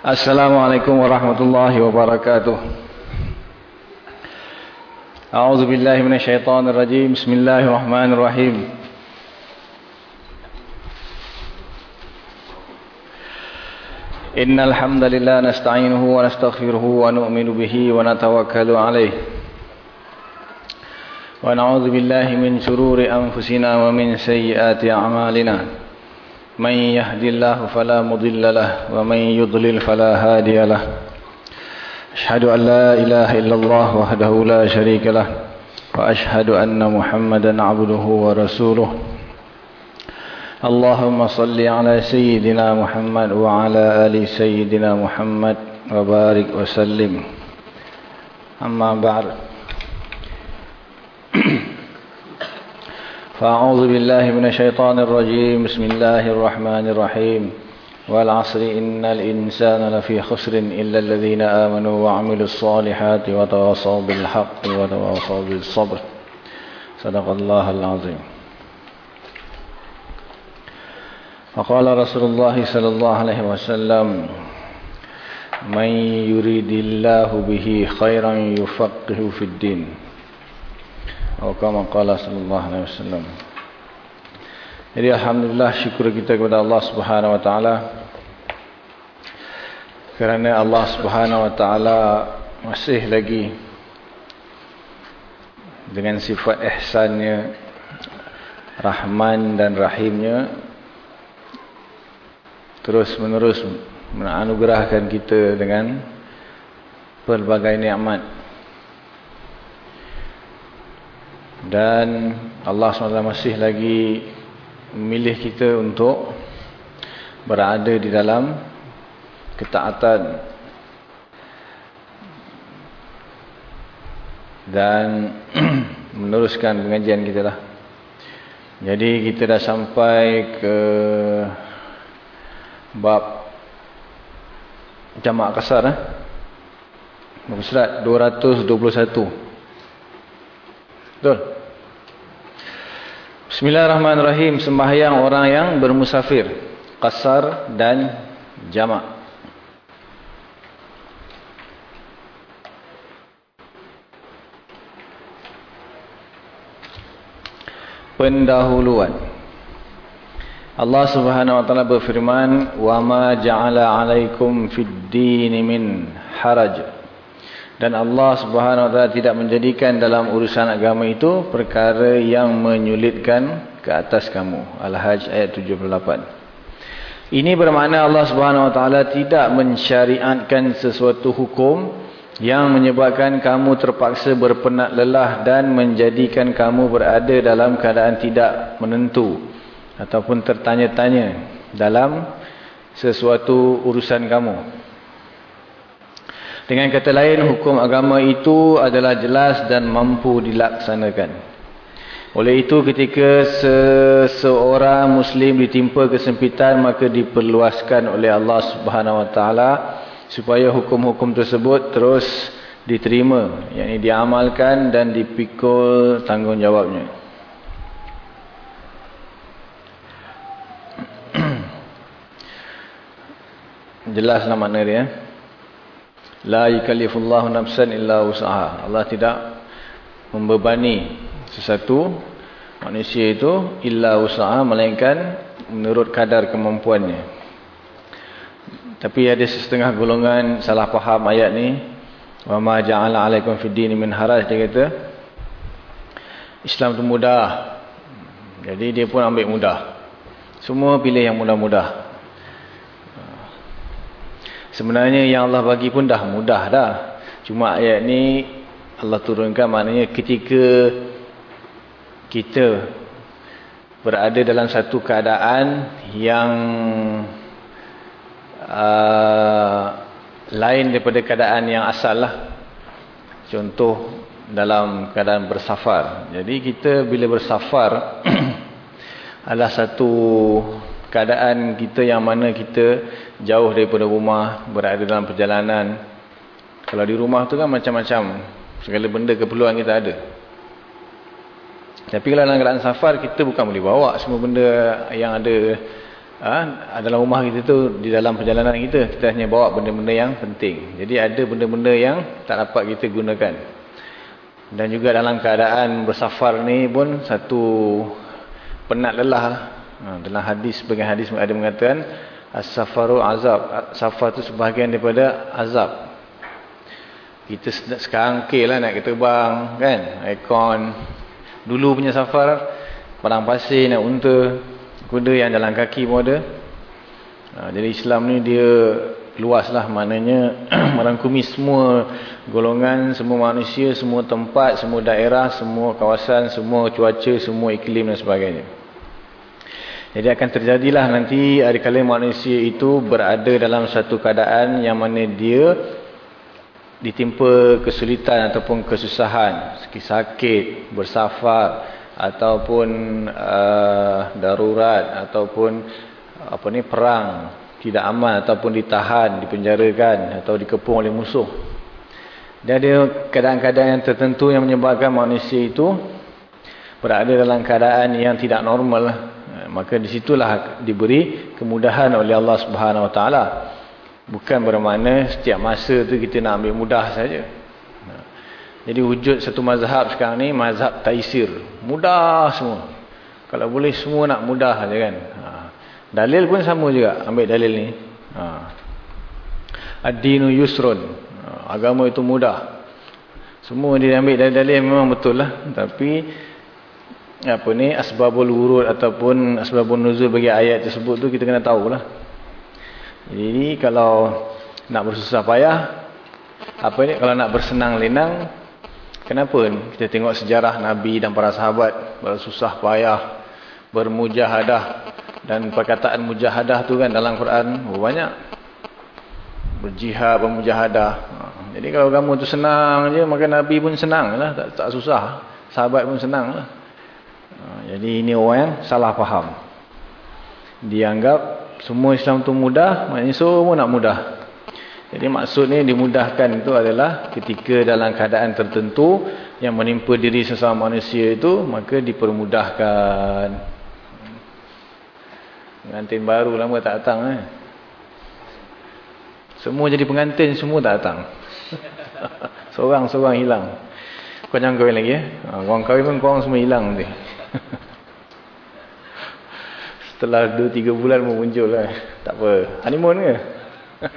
Assalamualaikum warahmatullahi wabarakatuh. A'udzu billahi minasyaitonir rajim. Bismillahirrahmanirrahim. Innal hamdalillah nasta'inuhu wa nastaghfiruhu wa nu'minu bihi wa natawakkalu 'alayh. Wa na'udzu billahi min shururi anfusina wa min sayyiati a'malina. من يهد الله فلا مضل له ومن يضلل فلا هادي له. أشهد أن لا إله إلا الله وحده لا شريك له وأشهد أن محمدا عبده ورسوله. اللهم صل على سيدنا محمد وعلى آل سيدنا محمد وبارك وسلم. أما بعد فأعوذ بالله من الشيطان الرجيم. بسم الله الرحمن الرحيم. والعصر إن الإنسان لفي خسر إلا الذين آمنوا وعملوا الصالحات وتواصوا بالحق وتواصوا بالصبر. صدق الله العظيم. وقال رسول الله صلى الله عليه وسلم من يريد الله به خيرا يفقه في الدين. Atau kama qala sallallahu alaihi wasallam. Jadi alhamdulillah syukur kita kepada Allah Subhanahu wa taala kerana Allah Subhanahu wa taala masih lagi dengan sifat ihsannya Rahman dan Rahimnya terus menerus menganugerahkan kita dengan pelbagai nikmat dan Allah SWT masih lagi memilih kita untuk berada di dalam ketaatan dan meneruskan pengajian kita lah. Jadi kita dah sampai ke bab jamak kasar eh? surat? 221 Betul. Bismillahirrahmanirrahim. Sembahyang orang yang bermusafir. Qasar dan jamak. Pendahuluan. Allah Subhanahu wa taala berfirman, "Wa ma ja'ala 'alaikum fid-din min haraj." Dan Allah subhanahu wa ta'ala tidak menjadikan dalam urusan agama itu perkara yang menyulitkan ke atas kamu. Al-Hajj ayat 78. Ini bermakna Allah subhanahu wa ta'ala tidak mensyariatkan sesuatu hukum yang menyebabkan kamu terpaksa berpenat lelah dan menjadikan kamu berada dalam keadaan tidak menentu ataupun tertanya-tanya dalam sesuatu urusan kamu. Dengan kata lain, hukum agama itu adalah jelas dan mampu dilaksanakan. Oleh itu, ketika seseorang Muslim ditimpa kesempitan, maka diperluaskan oleh Allah Subhanahu Wa Taala supaya hukum-hukum tersebut terus diterima, yakni diamalkan dan dipikul tanggungjawabnya. Jelaslah makna dia. La yukallifullahu nafsan illa usaha. Allah tidak membebani sesuatu manusia itu illa usaha melainkan menurut kadar kemampuannya. Tapi ada setengah golongan salah faham ayat ni. Wa ma ja'ala 'alaikum fid din min haraj dia kata Islam tu mudah. Jadi dia pun ambil mudah. Semua pilih yang mudah-mudah. Sebenarnya yang Allah bagi pun dah mudah dah. Cuma ayat ni Allah turunkan maknanya ketika kita berada dalam satu keadaan yang uh, lain daripada keadaan yang asal lah. Contoh dalam keadaan bersafar. Jadi kita bila bersafar adalah satu keadaan kita yang mana kita jauh daripada rumah, berada dalam perjalanan. Kalau di rumah tu kan macam-macam. Segala benda keperluan kita ada. Tapi kalau dalam keadaan safar, kita bukan boleh bawa semua benda yang ada ha, dalam rumah kita tu di dalam perjalanan kita kita hanya bawa benda-benda yang penting jadi ada benda-benda yang tak dapat kita gunakan dan juga dalam keadaan bersafar ni pun satu penat lelah ha, dalam hadis sebagian hadis ada mengatakan as-safaru azab. Safar tu sebahagian daripada azab. Kita sekarang okey lah nak terbang kan? Aircon. Dulu punya safar padang pasir nak unta kuda yang jalan kaki pun ada. Ha, jadi Islam ni dia luas lah maknanya. Merangkumi semua golongan semua manusia semua tempat semua daerah semua kawasan semua cuaca semua iklim dan sebagainya jadi akan terjadilah nanti ada kali manusia itu berada dalam satu keadaan yang mana dia ditimpa kesulitan ataupun kesusahan, sakit, bersafar ataupun uh, darurat ataupun apa ni perang tidak aman ataupun ditahan, dipenjarakan atau dikepung oleh musuh. Dan ada keadaan-keadaan yang tertentu yang menyebabkan manusia itu berada dalam keadaan yang tidak normal. Maka disitulah diberi kemudahan oleh Allah Subhanahu Wa Taala. Bukan bermakna setiap masa tu kita nak ambil mudah saja. Jadi wujud satu mazhab sekarang ni, mazhab taisir. Mudah semua. Kalau boleh semua nak mudah saja kan. Ha. Dalil pun sama juga ambil dalil ni. Ha. Ad-dinu yusrun. Ha. Agama itu mudah. Semua dia ambil dalil-dalil memang betul lah. Tapi apa ni asbabul wurud ataupun asbabun nuzul bagi ayat tersebut tu kita kena tahulah. Jadi kalau nak bersusah payah, apa ni kalau nak bersenang lenang, kenapa kita tengok sejarah Nabi dan para sahabat bersusah payah, bermujahadah dan perkataan mujahadah tu kan dalam Quran oh, banyak berjihad, bermujahadah. Ha, jadi kalau kamu tu senang je, maka Nabi pun senang lah, tak, tak susah. Sahabat pun senang lah. Ha, jadi ini orang yang salah faham. Dianggap semua Islam tu mudah, maknanya semua nak mudah. Jadi maksud ni dimudahkan itu adalah ketika dalam keadaan tertentu yang menimpa diri sesama manusia itu, maka dipermudahkan. Pengantin baru lama tak datang. Eh? Semua jadi pengantin, semua tak datang. Seorang-seorang hilang. Kau jangan kahwin lagi. Eh? Ha, korang kahwin pun korang semua hilang nanti. Setelah 2-3 bulan pun muncul lah. Tak apa. Honeymoon ke?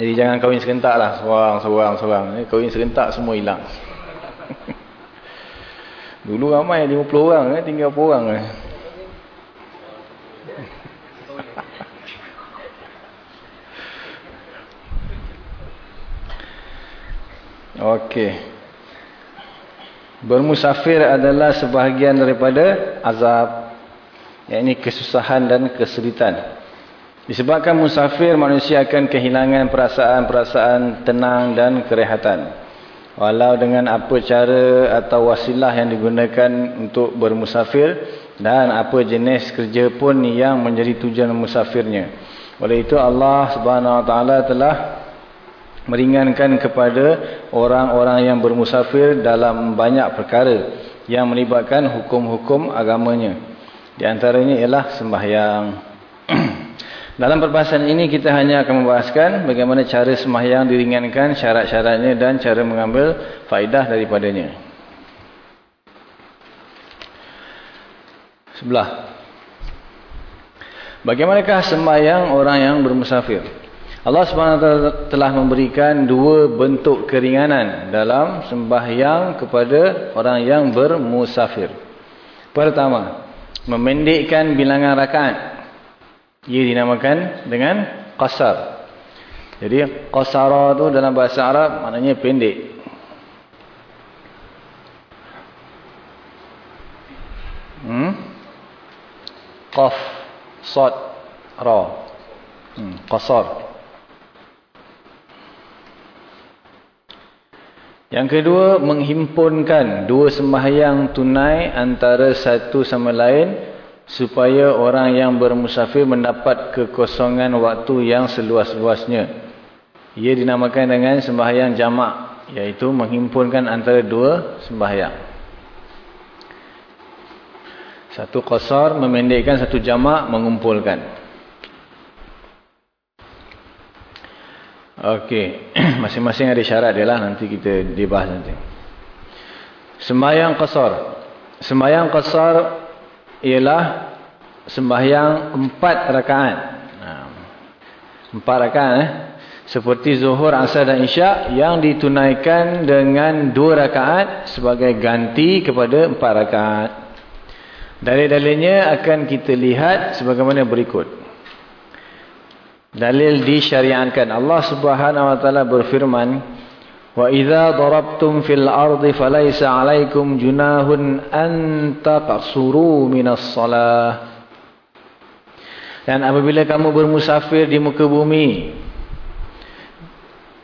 Jadi jangan kahwin serentak lah. Seorang, seorang, seorang. Eh, kahwin serentak semua hilang. Dulu ramai 50 orang. Eh, tinggal berapa orang. Eh. Okey. Bermusafir adalah sebahagian daripada azab. Ini kesusahan dan kesulitan. Disebabkan musafir, manusia akan kehilangan perasaan-perasaan tenang dan kerehatan. Walau dengan apa cara atau wasilah yang digunakan untuk bermusafir. Dan apa jenis kerja pun yang menjadi tujuan musafirnya. Oleh itu Allah subhanahu wa ta'ala telah meringankan kepada orang-orang yang bermusafir dalam banyak perkara yang melibatkan hukum-hukum agamanya. Di antaranya ialah sembahyang. dalam perbahasan ini kita hanya akan membahaskan bagaimana cara sembahyang diringankan, syarat-syaratnya dan cara mengambil faedah daripadanya. Sebelah. Bagaimanakah sembahyang orang yang bermusafir? Allah SWT telah memberikan dua bentuk keringanan dalam sembahyang kepada orang yang bermusafir. Pertama, memendekkan bilangan rakaat. Ia dinamakan dengan qasar. Jadi qasara itu dalam bahasa Arab maknanya pendek. Hmm? Qaf, sad, ra. Hmm, qasar. Yang kedua, menghimpunkan dua sembahyang tunai antara satu sama lain supaya orang yang bermusafir mendapat kekosongan waktu yang seluas-luasnya. Ia dinamakan dengan sembahyang jamak, iaitu menghimpunkan antara dua sembahyang. Satu qasar memendekkan, satu jamak mengumpulkan. Okey, masing-masing ada syarat dia lah nanti kita dibahas nanti. Sembahyang qasar. Sembahyang qasar ialah sembahyang empat rakaat. Empat rakaat eh. Seperti zuhur, asar dan isyak yang ditunaikan dengan dua rakaat sebagai ganti kepada empat rakaat. Dalil-dalilnya akan kita lihat sebagaimana berikut. Dalil disyariatkan. Allah Subhanahu wa taala berfirman, "Wa idza darabtum fil ardi falaysa 'alaykum junahun an taqsuru minas shalah." Dan apabila kamu bermusafir di muka bumi,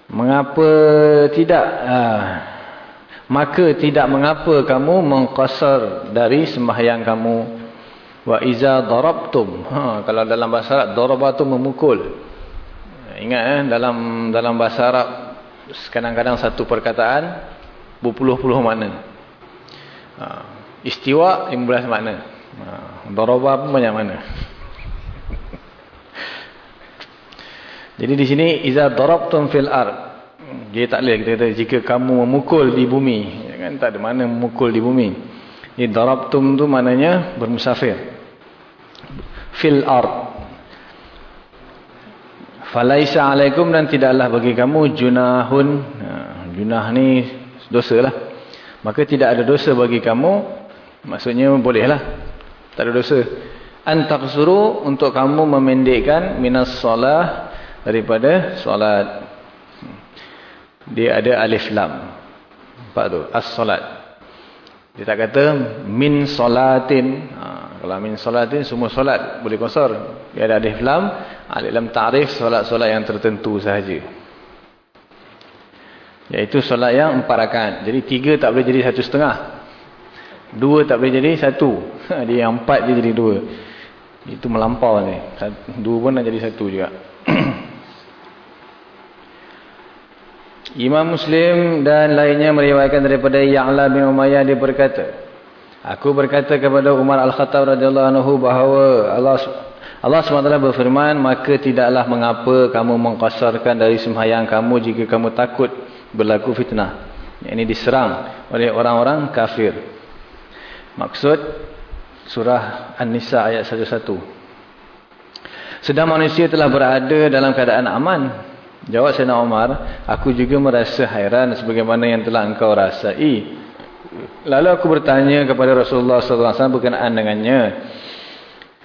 Mengapa tidak? Ha. Maka tidak mengapa kamu mengqasar dari sembahyang kamu. Wa iza darabtum. Ha. Kalau dalam bahasa Arab, darabatu memukul. Ingat eh, dalam dalam bahasa Arab, kadang-kadang satu perkataan, berpuluh-puluh makna. Ha. Istiwa, 15 makna. Ha. Darabah pun banyak makna. Jadi di sini iza darabtum fil ard. Dia tak boleh kita kata jika kamu memukul di bumi, ya kan tak ada mana memukul di bumi. Jadi darabtum tu maknanya bermusafir. Fil ard. Falaisa alaikum dan tidaklah bagi kamu junahun. Ha, junah ni dosa lah. Maka tidak ada dosa bagi kamu. Maksudnya bolehlah. Tak ada dosa. Antaqsuru untuk kamu memendekkan minas solah daripada solat dia ada alif lam apa tu as-solat dia tak kata min solatin kalau min solatin semua solat. Boleh kosor. Dia ada alif lam alif lam ta'rif solat-solat yang tertentu sahaja. Iaitu solat yang empat rakaat. Jadi tiga tak boleh jadi satu setengah. Dua tak boleh jadi satu. Dia yang empat dia jadi dua. Itu melampau ni. Dua pun nak jadi satu juga. Imam Muslim dan lainnya meriwayatkan daripada Ya'la bin Umayyah dia berkata, Aku berkata kepada Umar Al-Khattab radhiyallahu anhu bahawa Allah Allah SWT berfirman, maka tidaklah mengapa kamu mengkasarkan dari sembahyang kamu jika kamu takut berlaku fitnah. Ini diserang oleh orang-orang kafir. Maksud surah An-Nisa ayat 11. Sedang manusia telah berada dalam keadaan aman Jawab Sayyidina Umar, aku juga merasa hairan sebagaimana yang telah engkau rasai. Lalu aku bertanya kepada Rasulullah SAW berkenaan dengannya.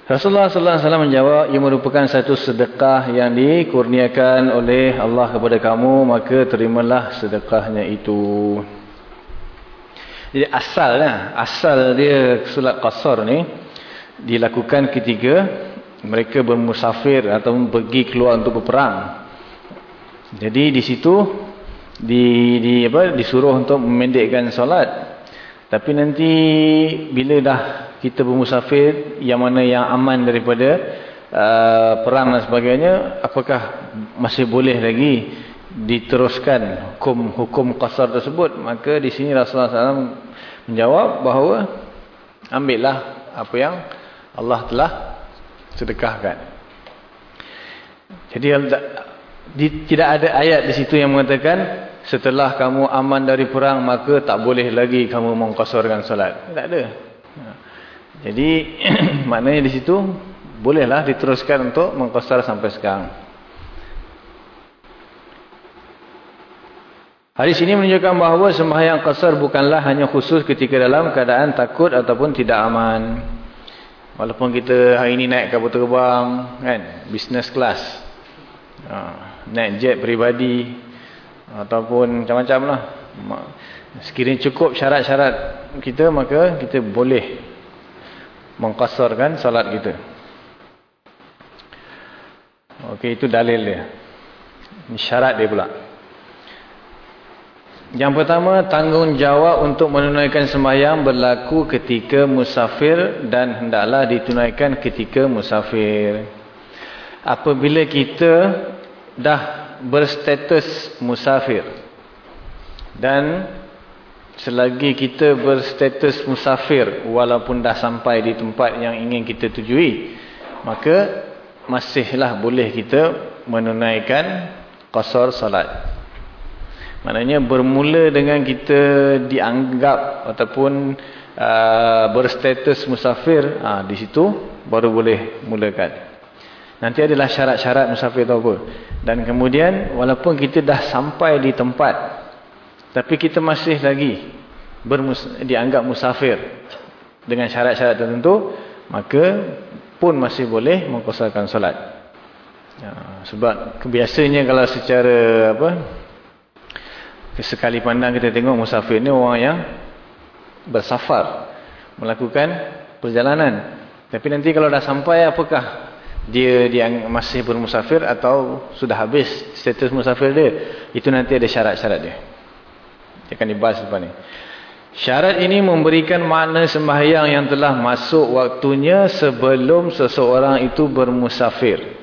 Rasulullah SAW menjawab, ia merupakan satu sedekah yang dikurniakan oleh Allah kepada kamu, maka terimalah sedekahnya itu. Jadi asalnya, asal dia solat qasar ni, dilakukan ketika mereka bermusafir atau pergi keluar untuk berperang. Jadi di situ di, di apa disuruh untuk memendekkan solat. Tapi nanti bila dah kita bermusafir yang mana yang aman daripada uh, perang dan sebagainya, apakah masih boleh lagi diteruskan hukum hukum qasar tersebut? Maka di sini Rasulullah SAW menjawab bahawa ambillah apa yang Allah telah sedekahkan. Jadi di, tidak ada ayat di situ yang mengatakan setelah kamu aman dari perang maka tak boleh lagi kamu mengkosarkan solat. Tak ada. Jadi maknanya di situ bolehlah diteruskan untuk mengkosar sampai sekarang. Hadis ini menunjukkan bahawa sembahyang qasar bukanlah hanya khusus ketika dalam keadaan takut ataupun tidak aman. Walaupun kita hari ini naik kapal terbang, kan, business class. Ha naik jet peribadi ataupun macam-macam lah. Sekiranya cukup syarat-syarat kita maka kita boleh mengkasarkan salat kita. Ok itu dalil dia. Syarat dia pula. Yang pertama tanggungjawab untuk menunaikan sembahyang berlaku ketika musafir dan hendaklah ditunaikan ketika musafir. Apabila kita dah berstatus musafir. Dan selagi kita berstatus musafir walaupun dah sampai di tempat yang ingin kita tujui maka masihlah boleh kita menunaikan qasar salat. Maknanya bermula dengan kita dianggap ataupun uh, berstatus musafir uh, di situ baru boleh mulakan nanti adalah syarat-syarat musafir apa dan kemudian walaupun kita dah sampai di tempat tapi kita masih lagi bermus dianggap musafir dengan syarat-syarat tertentu, maka pun masih boleh mengkosarkan solat. Ya, sebab kebiasanya kalau secara apa sekali pandang kita tengok musafir ni orang yang bersafar, melakukan perjalanan. Tapi nanti kalau dah sampai apakah dia dia masih bermusafir atau sudah habis status musafir dia? Itu nanti ada syarat-syarat dia. Dia akan dibahas lepas ni. Syarat ini memberikan makna sembahyang yang telah masuk waktunya sebelum seseorang itu bermusafir.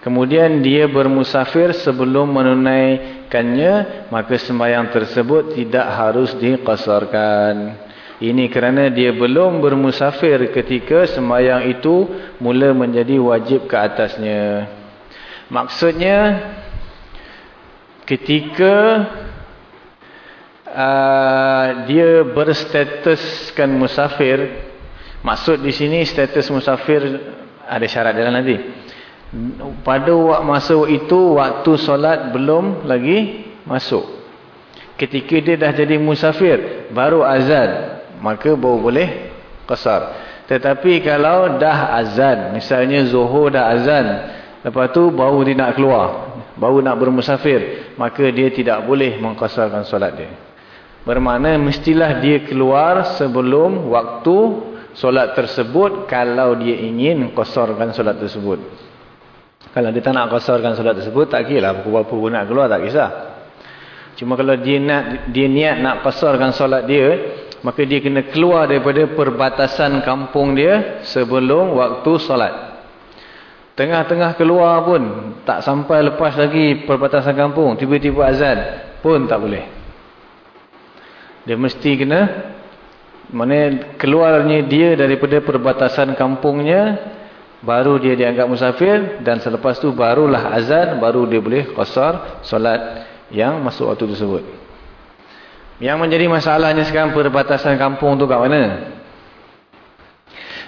Kemudian dia bermusafir sebelum menunaikannya, maka sembahyang tersebut tidak harus diqasarkan. Ini kerana dia belum bermusafir ketika sembahyang itu mula menjadi wajib ke atasnya. Maksudnya, ketika uh, dia berstatuskan musafir maksud di sini status musafir ada syarat dalam nanti. Pada masa itu waktu solat belum lagi masuk. Ketika dia dah jadi musafir baru azan maka baru boleh qasar tetapi kalau dah azan misalnya zuhur dah azan lepas tu baru dia nak keluar baru nak bermusafir maka dia tidak boleh mengqasarkan solat dia Bermakna mestilah dia keluar sebelum waktu solat tersebut kalau dia ingin kosorkan solat tersebut. Kalau dia tak nak kosorkan solat tersebut, tak kira lah berapa pun nak keluar, tak kisah. Cuma kalau dia nak dia niat nak kosorkan solat dia, maka dia kena keluar daripada perbatasan kampung dia sebelum waktu solat. Tengah-tengah keluar pun, tak sampai lepas lagi perbatasan kampung, tiba-tiba azan pun tak boleh. Dia mesti kena mana keluarnya dia daripada perbatasan kampungnya baru dia dianggap musafir dan selepas tu barulah azan baru dia boleh qasar solat yang masuk waktu tersebut. Yang menjadi masalahnya sekarang perbatasan kampung tu kat mana?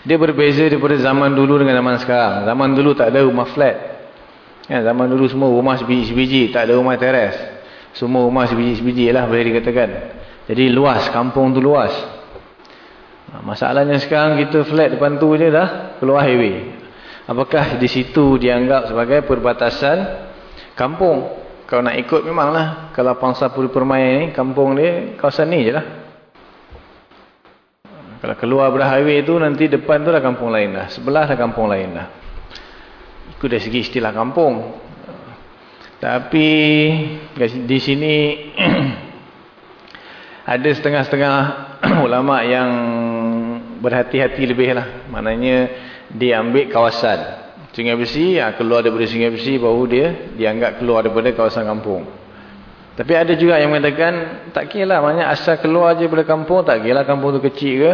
Dia berbeza daripada zaman dulu dengan zaman sekarang. Zaman dulu tak ada rumah flat. Ya, zaman dulu semua rumah sebiji-sebiji, tak ada rumah teres. Semua rumah sebiji-sebiji lah boleh dikatakan. Jadi luas, kampung tu luas. Ha, masalahnya sekarang kita flat depan tu je dah keluar highway. Apakah di situ dianggap sebagai perbatasan kampung? Kalau nak ikut memanglah. Kalau pangsa puri permai ni, kampung ni, kawasan ni je lah. Kalau keluar ber highway tu, nanti depan tu dah kampung lain dah. Sebelah dah kampung lain dah. Ikut dari segi istilah kampung. Tapi di sini ada setengah-setengah ulama yang berhati-hati lebih lah. Maknanya dia ambil kawasan sungai besi, ya, keluar daripada sungai besi baru dia dianggap keluar daripada kawasan kampung. Tapi ada juga yang mengatakan tak kira lah. Maknanya asal keluar je daripada kampung, tak kira lah kampung tu kecil ke.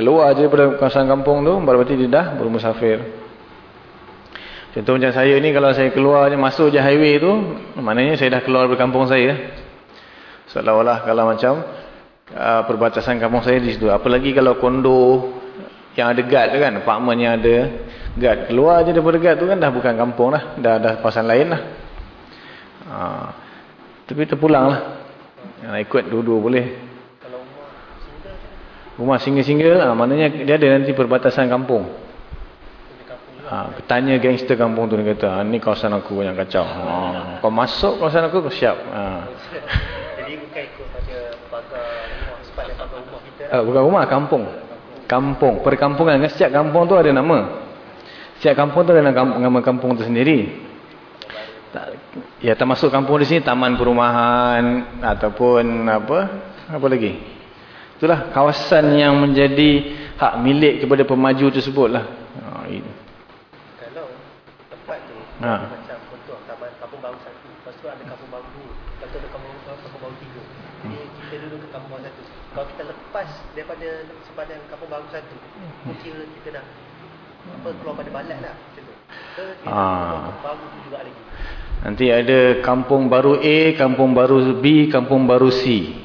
Keluar je daripada kawasan kampung tu, berarti dia dah bermusafir. Contoh macam saya ni, kalau saya keluar je, masuk je highway tu, maknanya saya dah keluar dari kampung saya. Seolah-olah kalau macam uh, perbatasan kampung saya di situ. Apalagi kalau kondo yang ada guard kan, apartment yang ada guard. Keluar je daripada guard tu kan dah bukan kampung lah. Dah ada kawasan lain lah. Uh, tapi terpulang lah. Nak ikut dua-dua boleh. Rumah single-single lah. Maknanya dia ada nanti perbatasan kampung. Ha, tanya gangster kampung tu dia kata, ha, ni kawasan aku yang kacau. Ha, kau masuk kawasan aku, kau siap. Ha. Uh, bukan rumah, kampung. Kampung, perkampungan. Setiap kampung tu ada nama. Setiap kampung tu ada nama kampung tu sendiri. Ya, termasuk kampung di sini, taman perumahan, ataupun apa apa lagi. Itulah kawasan yang menjadi hak milik kepada pemaju tersebut lah. Ha, Kalau tempat tu Ha. Macam contoh kampung baru satu. Lepas tu ada kampung baru dua. Lepas tu ada kampung, kampung baru tiga. Jadi hmm. kita dulu ke kampung baru satu. Kalau kita lepas daripada sempadan kampung baru satu. Hmm. Kira kita dah apa, keluar pada balat lah. Macam tu. Ha. Nanti ada kampung baru A, kampung baru B, kampung baru C.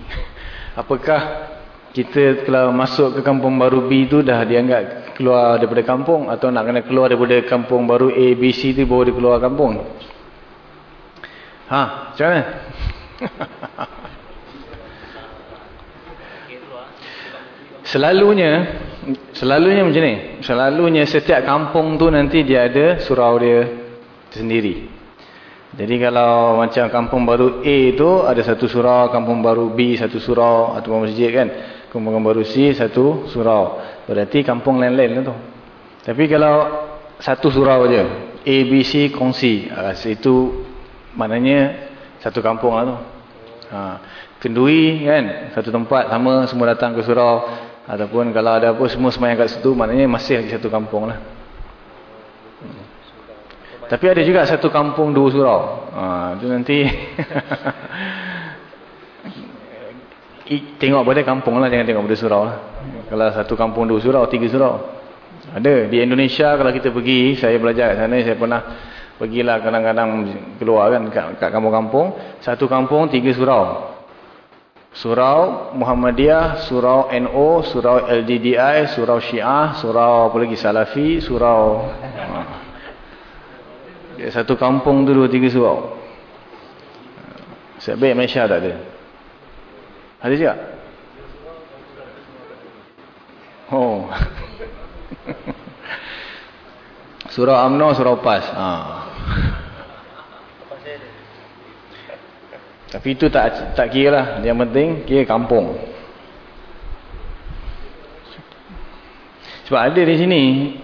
Apakah kita kalau masuk ke kampung baru B tu dah dianggap keluar daripada kampung atau nak kena keluar daripada kampung baru A, B, C tu baru dia keluar kampung? Ha, macam mana? Selalunya, selalunya macam ni. Selalunya setiap kampung tu nanti dia ada surau dia sendiri. Jadi kalau macam kampung baru A tu ada satu surau, kampung baru B satu surau atau masjid kan. Kampung baru C satu surau. Berarti kampung lain-lain lah tu. Tapi kalau satu surau aja, A, B, C kongsi. Ha, itu maknanya satu kampung lah tu. Ha, kendui kan, satu tempat sama semua datang ke surau. Ataupun kalau ada apa semua semayang kat situ, maknanya masih lagi satu kampung lah. Tapi ada juga satu kampung dua surau. Ha, itu nanti... tengok pada kampung lah jangan tengok pada surau lah. kalau satu kampung dua surau tiga surau ada di Indonesia kalau kita pergi saya belajar kat sana saya pernah pergilah kadang-kadang keluar kan kat kampung-kampung satu kampung tiga surau surau Muhammadiyah surau NO surau LDDI surau Syiah surau apa lagi Salafi surau ha. satu kampung tu dua tiga surau sebab Malaysia tak ada ada juga? Oh. surau Amno, surau Pas. Ha. Tapi itu tak tak kira lah. Yang penting kira kampung. Sebab ada di sini,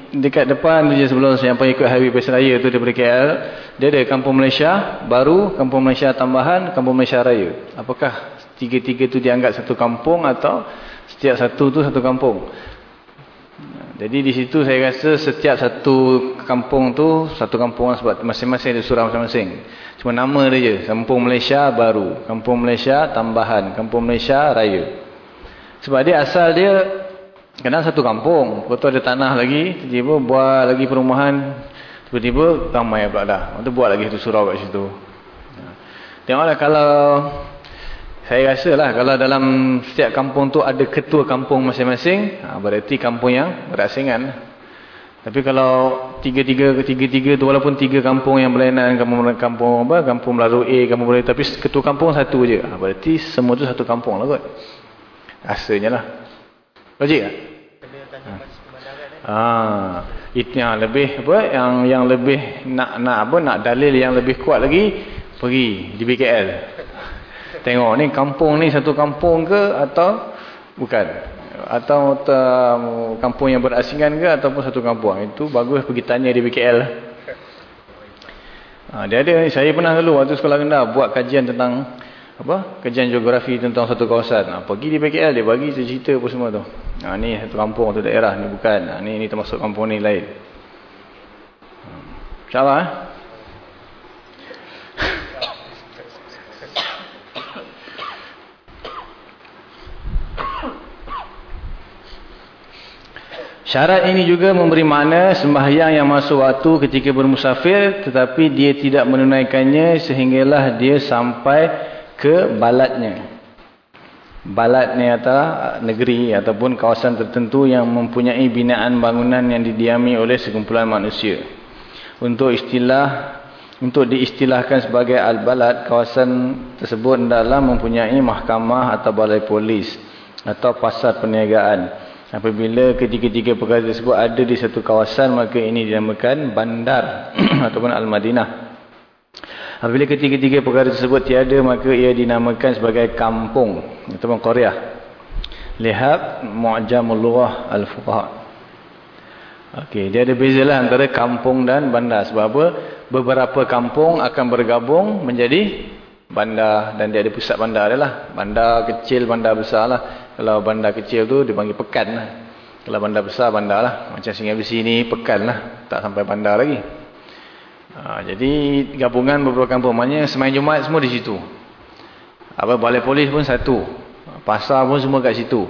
dekat depan je sebelum sampai ikut highway Pesraya tu daripada KL, dia ada kampung Malaysia baru, kampung Malaysia tambahan, kampung Malaysia Raya. Apakah tiga-tiga tu dianggap satu kampung atau setiap satu tu satu kampung. Jadi di situ saya rasa setiap satu kampung tu satu kampung lah sebab masing-masing ada surau masing-masing. Cuma nama dia je. Kampung Malaysia baru, Kampung Malaysia tambahan, Kampung Malaysia raya. Sebab dia asal dia kena satu kampung. Lepas ada tanah lagi, tiba-tiba buat lagi perumahan. Tiba-tiba ramai pula dah. Lepas tu buat lagi satu surau kat situ. Tengoklah kalau saya rasa lah kalau dalam setiap kampung tu ada ketua kampung masing-masing, ha, berarti kampung yang berasingan. Tapi kalau tiga-tiga tiga-tiga tu walaupun tiga kampung yang berlainan kampung kampung apa kampung Melayu A kampung Melayu tapi ketua kampung satu je. Ha, berarti semua tu satu kampung lah kot. Rasanya lah. Logik tak? Ah, itu yang lebih apa yang yang lebih nak nak apa nak dalil yang lebih kuat lagi pergi di BKL. Tengok ni kampung ni satu kampung ke atau bukan? Atau kampung yang berasingan ke ataupun satu kampung? Itu bagus pergi tanya di BKL. Ha, dia ada saya pernah dulu waktu sekolah rendah buat kajian tentang apa? Kajian geografi tentang satu kawasan. Ha, pergi di BKL dia bagi cerita apa semua tu. Ha, ni satu kampung tu daerah ni bukan. Ha, ni ni termasuk kampung ni lain. Ha, InsyaAllah eh. Syarat ini juga memberi makna sembahyang yang masuk waktu ketika bermusafir tetapi dia tidak menunaikannya sehinggalah dia sampai ke balatnya. Balat ni adalah negeri ataupun kawasan tertentu yang mempunyai binaan bangunan yang didiami oleh sekumpulan manusia. Untuk istilah untuk diistilahkan sebagai al-balad, kawasan tersebut adalah mempunyai mahkamah atau balai polis atau pasar perniagaan. Apabila ketiga-tiga perkara tersebut ada di satu kawasan, maka ini dinamakan bandar ataupun Al-Madinah. Apabila ketiga-tiga perkara tersebut tiada, maka ia dinamakan sebagai kampung ataupun Korea. Lihat Mu'jamul Lughah Al-Fuqaha. Okey, dia ada bezalah antara kampung dan bandar. Sebab apa? Beberapa kampung akan bergabung menjadi bandar dan dia ada pusat bandar dia lah. Bandar kecil, bandar besar lah. Kalau bandar kecil tu dipanggil pekan lah. Kalau bandar besar bandar lah. Macam singa besi ni pekan lah. Tak sampai bandar lagi. Ha, jadi gabungan beberapa kampung. Maksudnya semain Jumaat semua di situ. Apa balai polis pun satu. Pasar pun semua kat situ.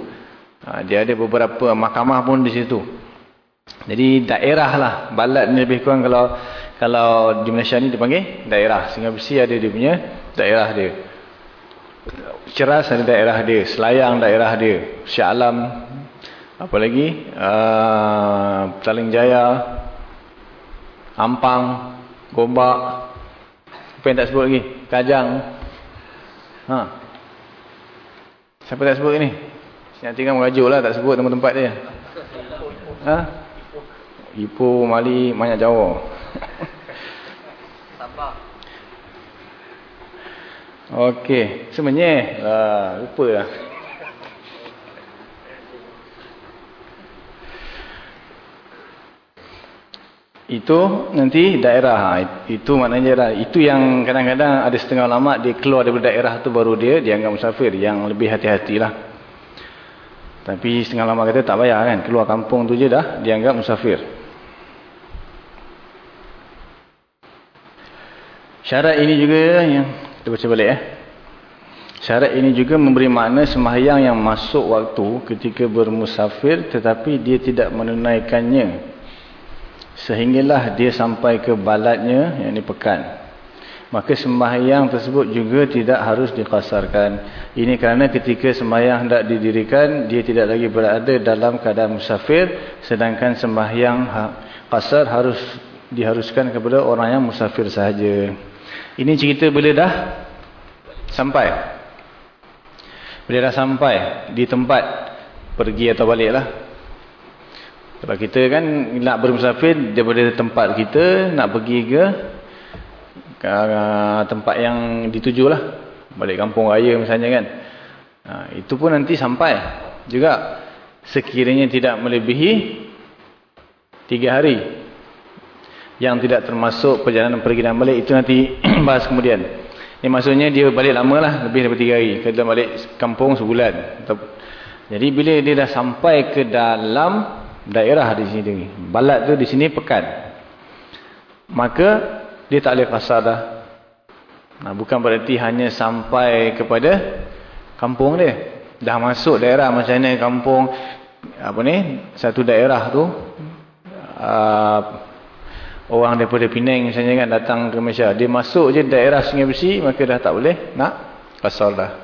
Ha, dia ada beberapa mahkamah pun di situ. Jadi daerah lah. Balat ni lebih kurang kalau kalau di Malaysia ni dipanggil daerah. Sehingga besi ada dia punya daerah dia. Ceras ada daerah dia. Selayang daerah dia. Syah Alam. Apa lagi? Uh, Taling Jaya. Ampang. Gombak. Apa yang tak sebut lagi? Kajang. Ha. Siapa tak sebut ni? Nanti kan merajuk lah tak sebut tempat-tempat dia. Ha? Ipoh, Mali, banyak Jawa. Sabah. Okey. Sebenarnya, lah, lupa lah. Itu nanti daerah. Ha, itu maknanya daerah. Itu yang kadang-kadang ada setengah ulama dia keluar daripada daerah tu baru dia dianggap musafir. Yang lebih hati-hatilah. Tapi setengah ulama kata tak payah kan. Keluar kampung tu je dah dianggap musafir. Syarat ini juga yang kita baca balik eh. Syarat ini juga memberi makna sembahyang yang masuk waktu ketika bermusafir tetapi dia tidak menunaikannya. Sehinggalah dia sampai ke balatnya yang ini pekan. Maka sembahyang tersebut juga tidak harus dikasarkan. Ini kerana ketika sembahyang hendak didirikan dia tidak lagi berada dalam keadaan musafir sedangkan sembahyang ha-, kasar harus diharuskan kepada orang yang musafir sahaja ini cerita bila dah sampai bila dah sampai di tempat pergi atau balik lah kalau kita kan nak bermusafir daripada tempat kita nak pergi ke, ke tempat yang dituju lah. Balik kampung raya misalnya kan. Ha, itu pun nanti sampai juga sekiranya tidak melebihi tiga hari. Yang tidak termasuk perjalanan pergi dan balik itu nanti bahas kemudian. Ini maksudnya dia balik lama lah lebih daripada tiga hari. Kita balik kampung sebulan. Jadi bila dia dah sampai ke dalam daerah di sini balat tu di sini pekan maka dia tak boleh kasar dah nah, bukan berarti hanya sampai kepada kampung dia dah masuk daerah macam ni kampung apa ni satu daerah tu uh, orang daripada Penang misalnya kan datang ke Malaysia dia masuk je daerah Sungai Besi maka dah tak boleh nak kasar dah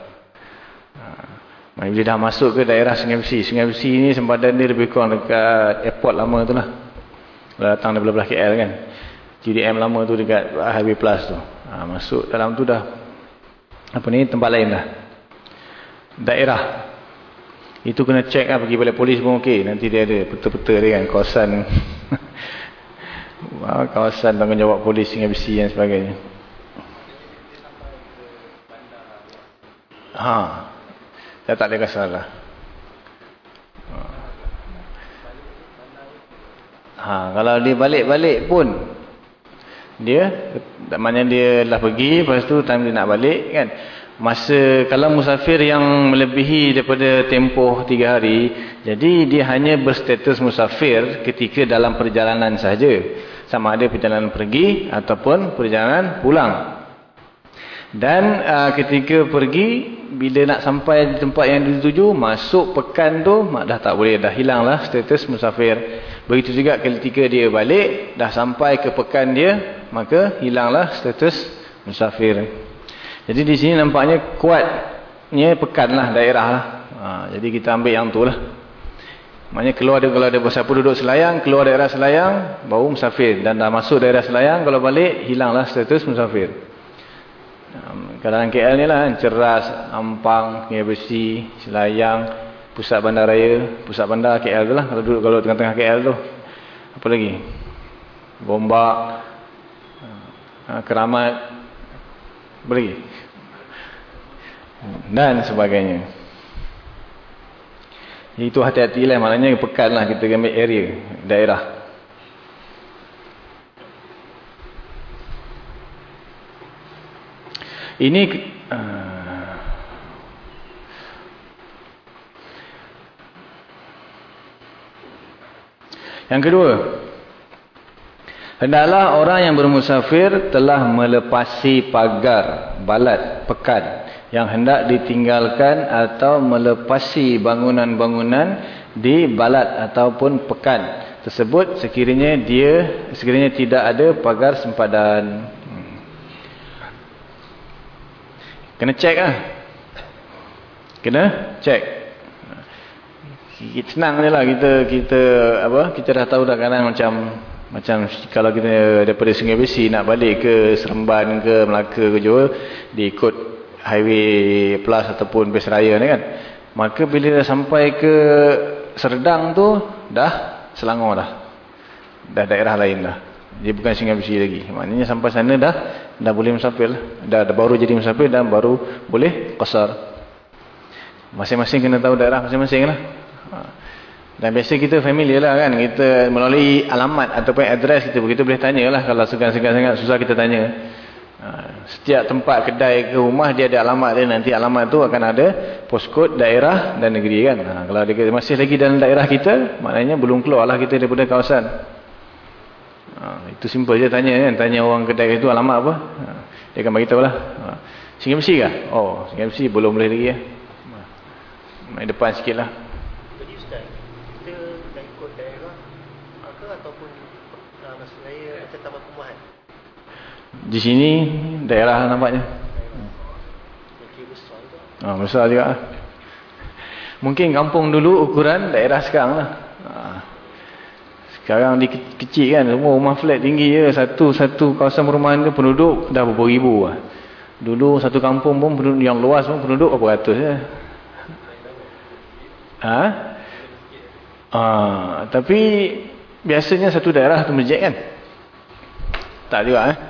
bila dah masuk ke daerah Sungai Besi. Sungai Besi ni sempadan dia lebih kurang dekat airport lama tu lah. Kalau datang dari belah KL kan. GDM lama tu dekat Highway Plus tu. Ha, masuk dalam tu dah. Apa ni tempat lain dah. Daerah. Itu kena check lah pergi balik polis pun okey. Nanti dia ada peta-peta dia kan. Kawasan. kawasan tanggungjawab polis Sungai Besi dan sebagainya. Ha. Dah tak ada masalah. Ha, kalau dia balik-balik pun dia mana dia dah pergi lepas tu time dia nak balik kan masa kalau musafir yang melebihi daripada tempoh tiga hari jadi dia hanya berstatus musafir ketika dalam perjalanan sahaja sama ada perjalanan pergi ataupun perjalanan pulang. Dan uh, ketika pergi bila nak sampai di tempat yang dituju masuk pekan tu mak dah tak boleh. Dah hilanglah status musafir. Begitu juga ketika dia balik dah sampai ke pekan dia maka hilanglah status musafir. Jadi di sini nampaknya kuatnya pekan lah daerah lah ha, jadi kita ambil yang tu lah maknanya keluar dia kalau ada siapa duduk selayang keluar daerah selayang baru musafir dan dah masuk daerah selayang kalau balik hilanglah status musafir Kadang KL ni lah kan, Ceras, Ampang, Sungai Besi, Selayang, Pusat Bandar Raya, Pusat Bandar KL tu lah. Kalau duduk kalau tengah-tengah KL tu. Apa lagi? Bombak, ha, Keramat, apa lagi? Dan sebagainya. Itu hati-hati lah. Maknanya pekat lah kita ambil area, daerah. Ini uh, Yang kedua Hendaklah orang yang bermusafir telah melepasi pagar, balat, pekan yang hendak ditinggalkan atau melepasi bangunan-bangunan di balat ataupun pekan tersebut sekiranya dia sekiranya tidak ada pagar sempadan. Kena cek lah. Kena cek. Senang je lah kita, kita, apa, kita dah tahu dah kadang macam macam kalau kita daripada Sungai Besi nak balik ke Seremban ke Melaka ke Johor, diikut highway plus ataupun base raya ni kan. Maka bila dah sampai ke Serdang tu, dah Selangor dah. Dah daerah lain dah. Dia bukan Sungai Besi lagi. Maknanya sampai sana dah dah boleh musafir. Dah, dah baru jadi musafir dan baru boleh qasar. Masing-masing kena tahu daerah masing-masing lah. Ha. Dan biasa kita familiar lah kan. Kita melalui alamat ataupun address kita begitu boleh tanya lah. Kalau segan-segan sangat susah kita tanya. Ha, setiap tempat kedai ke rumah dia ada alamat dia. Nanti alamat tu akan ada postcode daerah dan negeri kan. Ha, kalau dia masih lagi dalam daerah kita. Maknanya belum keluar lah kita daripada kawasan. itu simple je tanya kan. Tanya orang kedai itu alamat apa. dia akan beritahu lah. Singgah Mesi kah? Oh, Mesi belum boleh lagi ya. Main depan sikit Di sini daerah nampaknya. Ha, besar juga. Lah. Mungkin kampung dulu ukuran daerah sekarang lah. Ha. Sekarang di kecil kan. Semua rumah flat tinggi je. Satu-satu kawasan perumahan tu penduduk dah berapa ribu lah. Dulu satu kampung pun penduduk yang luas pun penduduk berapa ratus je. Ha? Ha. Tapi biasanya satu daerah tu masjid kan? Tak juga eh?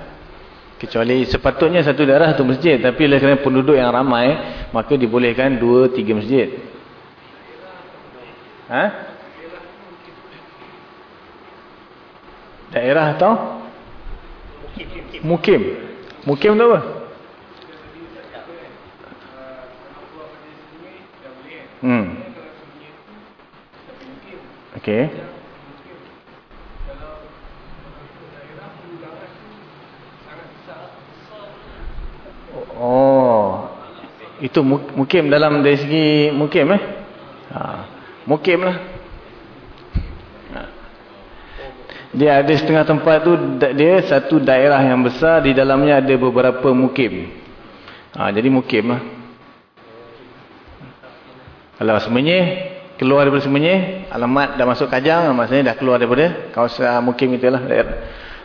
Kecuali sepatutnya satu daerah tu masjid. Tapi oleh kerana penduduk yang ramai, maka dibolehkan dua, tiga masjid. Ha? Daerah atau? Mukim. Mukim tu apa? Hmm. Okay. Oh. Itu mukim dalam dari segi mukim eh? Ha. Mukim lah. Ha. Dia ada setengah tempat tu dia satu daerah yang besar di dalamnya ada beberapa mukim. Ha, jadi mukim lah. Kalau semuanya keluar daripada semuanya alamat dah masuk kajang maksudnya dah keluar daripada kawasan mukim itulah.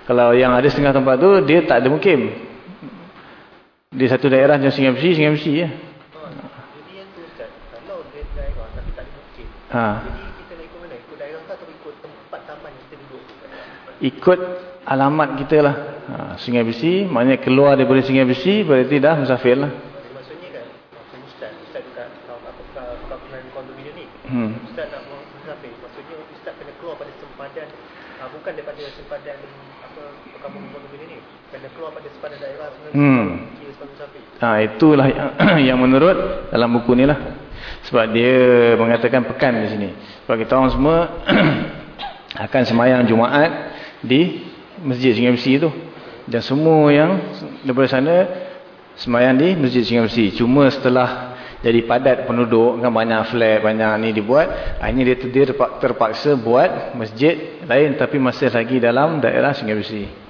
Kalau yang ada setengah tempat tu dia tak ada mukim. Di satu daerah macam Sungai Besi, Sungai Besi ya. Jadi. Ha. Jadi kita nak ikut mana? Ikut daerah atau ikut tempat taman yang kita duduk? Ikut alamat kita lah. Ha, Sungai Besi, maknanya keluar daripada Sungai Besi, berarti dah musafir lah. Maksudnya kan, Ustaz, Ustaz dekat perkampungan kondominium ni. Hmm. Ustaz nak musafir, maksudnya Ustaz kena keluar pada sempadan, uh, bukan daripada sempadan apa perkampungan kondominium ni. Kena keluar pada sempadan daerah sebenarnya. Hmm. Ha, itulah yang, yang menurut dalam buku ni lah. Sebab dia mengatakan pekan di sini. Sebab kita orang semua akan semayang Jumaat di Masjid Sungai Besi tu. Dan semua yang daripada sana semayang di Masjid Sungai Besi. Cuma setelah jadi padat penduduk, kan banyak flat, banyak ni dibuat. Akhirnya dia, dia terpaksa buat masjid lain tapi masih lagi dalam daerah Sungai Besi.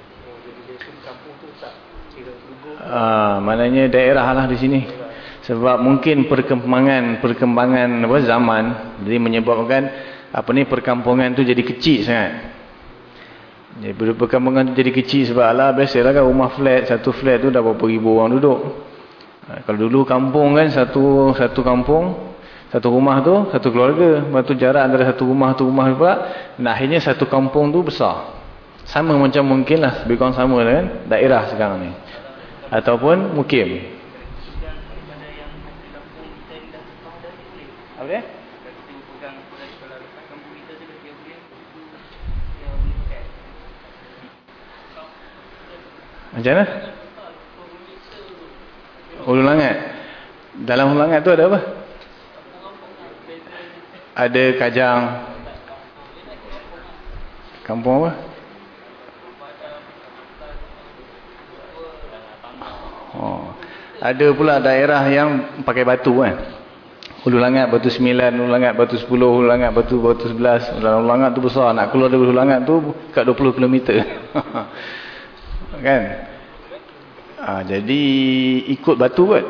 Uh, maknanya daerah lah di sini. Sebab mungkin perkembangan perkembangan apa zaman jadi menyebabkan apa ni perkampungan tu jadi kecil sangat. Jadi perkampungan tu jadi kecil sebab lah biasalah kan rumah flat satu flat tu dah berapa ribu orang duduk. Ha, kalau dulu kampung kan satu satu kampung satu rumah tu satu keluarga. Lepas tu jarak antara satu rumah tu rumah pula. Nah akhirnya satu kampung tu besar. Sama macam mungkin lah lebih kurang sama kan daerah sekarang ni ataupun mukim. Apa dia? Macam mana? Ulu langat. Dalam ulu langat tu ada apa? Ada kajang. Kampung apa? Ada pula daerah yang pakai batu kan. Hulu langat batu sembilan, hulu langat batu sepuluh, hulu langat batu batu sebelas. Hulu langat tu besar. Nak keluar dari hulu langat tu kat 20 kilometer. kan? Ha, jadi ikut batu kot.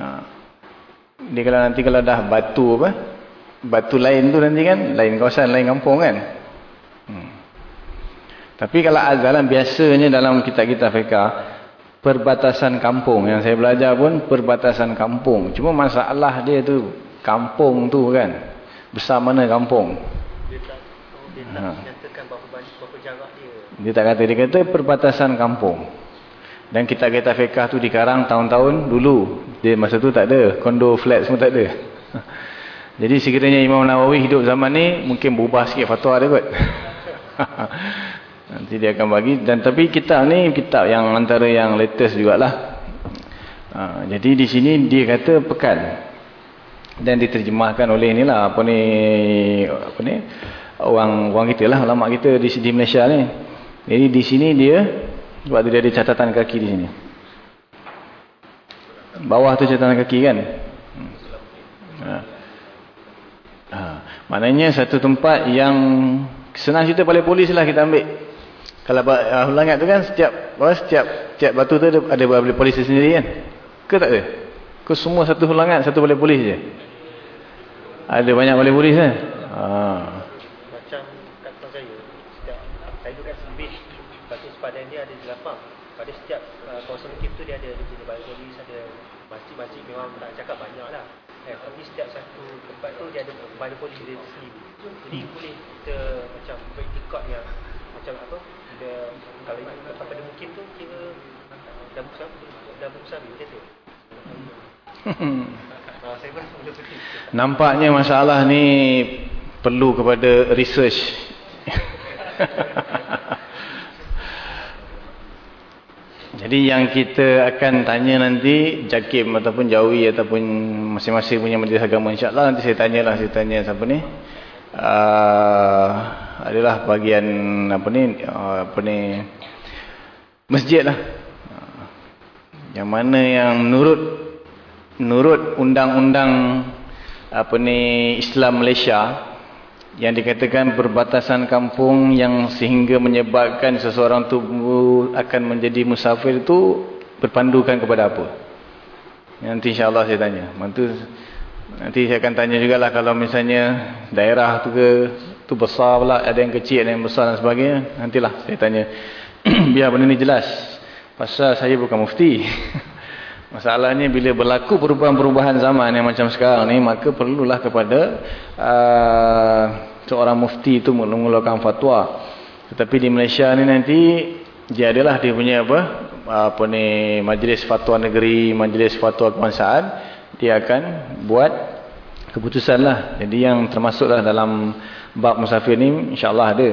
Ha. Dia kalau nanti kalau dah batu apa? Batu lain tu nanti kan. Lain kawasan, lain kampung kan. Tapi kalau azalan biasanya dalam kitab-kitab fiqah perbatasan kampung. Yang saya belajar pun perbatasan kampung. Cuma masalah dia tu kampung tu kan. Besar mana kampung? Dia tak, dia tak Ha. nyatakan berapa, berapa jarak dia. dia tak kata. Dia kata perbatasan kampung. Dan kitab-kitab fiqah tu dikarang tahun-tahun dulu. Dia masa tu tak ada. Kondo flat semua tak ada. Jadi sekiranya Imam Nawawi hidup zaman ni mungkin berubah sikit fatwa dia kot nanti dia akan bagi. Dan tapi kitab ni kitab yang antara yang latest jugalah. Ha, jadi di sini dia kata pekan dan diterjemahkan oleh inilah apa ni apa ni orang orang kita lah ulama kita di, di Malaysia ni. Jadi di sini dia tu dia ada catatan kaki di sini. Bawah tu catatan kaki kan? Ha. Ha. maknanya satu tempat yang senang cerita paling polis lah kita ambil kalau uh, ulangat tu kan setiap apa, setiap setiap batu tu ada, ada balai polis sendiri kan ke tak ada ke semua satu ulangat satu balai polis je ada banyak balai polis kan ha. Macam kat tempat saya, setiap, saya duduk kat beach, lepas tu sepadan dia ada jelapang. Pada setiap uh, kawasan mukim tu dia ada dia punya balai polis, ada masjid-masjid memang tak cakap banyak lah. Eh, tapi setiap satu tempat tu dia ada balai polis dia sendiri. Jadi boleh kita macam beriktikad yang macam apa, kalau ikut tempat pada mukim tu kira dah besar, dah besar macam tu. Itu. Nampaknya masalah ni perlu kepada research. Jadi yang kita akan tanya nanti Jakim ataupun Jawi ataupun masing-masing punya majlis agama insyaAllah nanti saya tanyalah saya tanya siapa ni uh, adalah bagian apa ni uh, apa ni masjid lah. Yang mana yang menurut menurut undang-undang apa ni Islam Malaysia yang dikatakan perbatasan kampung yang sehingga menyebabkan seseorang tu akan menjadi musafir itu berpandukan kepada apa? Nanti insyaAllah saya tanya. Nanti saya akan tanya jugalah kalau misalnya daerah tu ke tu besar pula ada yang kecil ada yang besar dan sebagainya nantilah saya tanya biar benda ni jelas pasal saya bukan mufti Masalahnya bila berlaku perubahan-perubahan zaman yang macam sekarang ni maka perlulah kepada uh, seorang mufti itu mengeluarkan fatwa. Tetapi di Malaysia ni nanti dia adalah dia punya apa apa ni majlis fatwa negeri, majlis fatwa kebangsaan dia akan buat keputusan lah. Jadi yang termasuklah dalam bab musafir ni insya-Allah ada.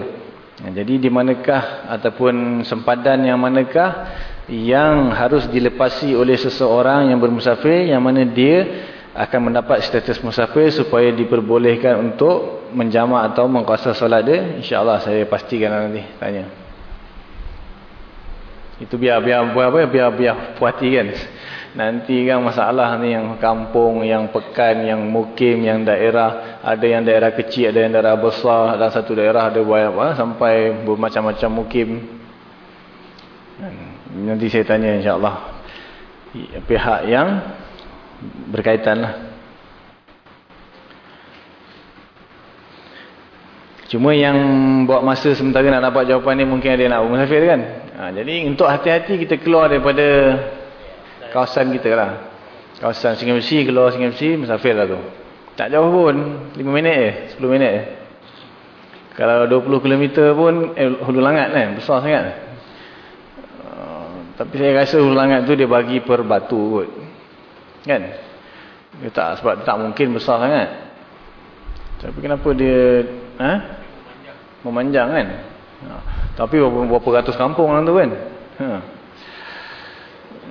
Jadi di manakah ataupun sempadan yang manakah yang harus dilepasi oleh seseorang yang bermusafir yang mana dia akan mendapat status musafir supaya diperbolehkan untuk menjamak atau mengkuasa solat dia? insyaAllah saya pastikan nanti tanya. Itu biar biar biar biar, biar, biar puati kan nanti kan masalah ni yang kampung yang pekan yang mukim yang daerah ada yang daerah kecil ada yang daerah besar dan satu daerah ada banyak apa, sampai bermacam-macam mukim Nanti saya tanya insyaAllah pihak yang berkaitan lah. Cuma yang buat masa sementara nak dapat jawapan ni mungkin ada yang nak bermusafir kan. Ha, jadi untuk hati-hati kita keluar daripada kawasan kita lah. Kawasan Sungai Besi, keluar Sungai Besi, musafir lah tu. Tak jauh pun, 5 minit je, 10 minit je. Kalau 20 km pun, eh, hulu langat kan, besar sangat. Tapi saya rasa ulangan tu dia bagi per batu kot. Kan? Dia tak, sebab tak mungkin besar sangat. Tapi kenapa dia ha? memanjang kan? Ha. Tapi berapa, berapa ratus kampung orang tu kan? Ha.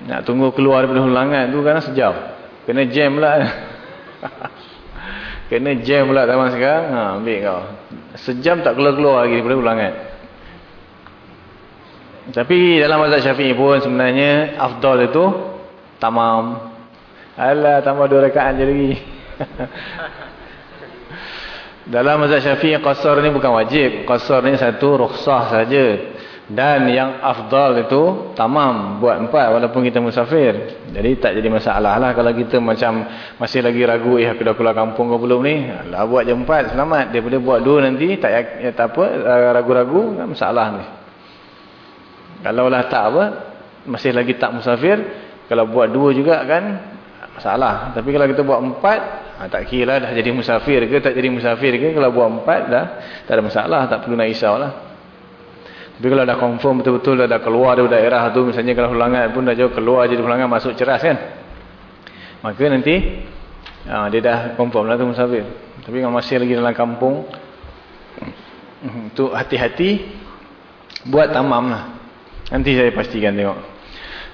Nak tunggu keluar daripada ulangan tu kan sejam. Kena jam pula. Kena jam pula zaman sekarang. Ha, ambil kau. Sejam tak keluar-keluar lagi daripada ulangan. Tapi dalam mazhab syafi'i pun sebenarnya afdal itu tamam. Alah tambah dua rakaat je lagi. dalam mazhab syafi'i qasar ni bukan wajib. Qasar ni satu rukhsah saja. Dan yang afdal itu tamam buat empat walaupun kita musafir. Jadi tak jadi masalah lah kalau kita macam masih lagi ragu eh aku dah keluar kampung ke belum ni. Lah buat je empat selamat. Daripada buat dua nanti tak ya, tak apa ragu-ragu kan masalah ni. Kalau lah tak apa masih lagi tak musafir kalau buat dua juga kan masalah. Tapi kalau kita buat empat ha, tak kira lah dah jadi musafir ke tak jadi musafir ke kalau buat empat dah tak ada masalah tak perlu nak risau lah. Tapi kalau dah confirm betul-betul dah, dah keluar dari daerah tu misalnya kalau hulangan pun dah jauh keluar jadi hulangan masuk ceras kan. Maka nanti ha, dia dah confirm lah tu musafir. Tapi kalau masih lagi dalam kampung tu hati-hati buat tamam lah. Nanti saya pastikan tengok.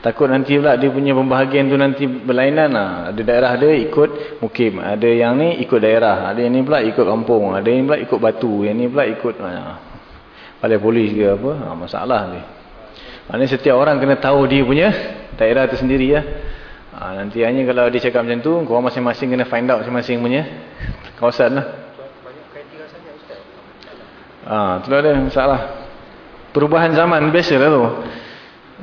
Takut nanti pula dia punya pembahagian tu nanti berlainan lah. Ada daerah dia ikut mukim. Ada yang ni ikut daerah. Ada yang ni pula ikut kampung. Ada yang pula ikut batu. Yang ni pula ikut... Ha balai polis ke apa? Ha, masalah ni. Maknanya setiap orang kena tahu dia punya daerah tu sendiri ya. Ha, nanti hanya kalau dia cakap macam tu korang masing-masing kena find out masing-masing punya kawasan lah. Ha, tu lah dia masalah. Perubahan zaman biasa lah tu.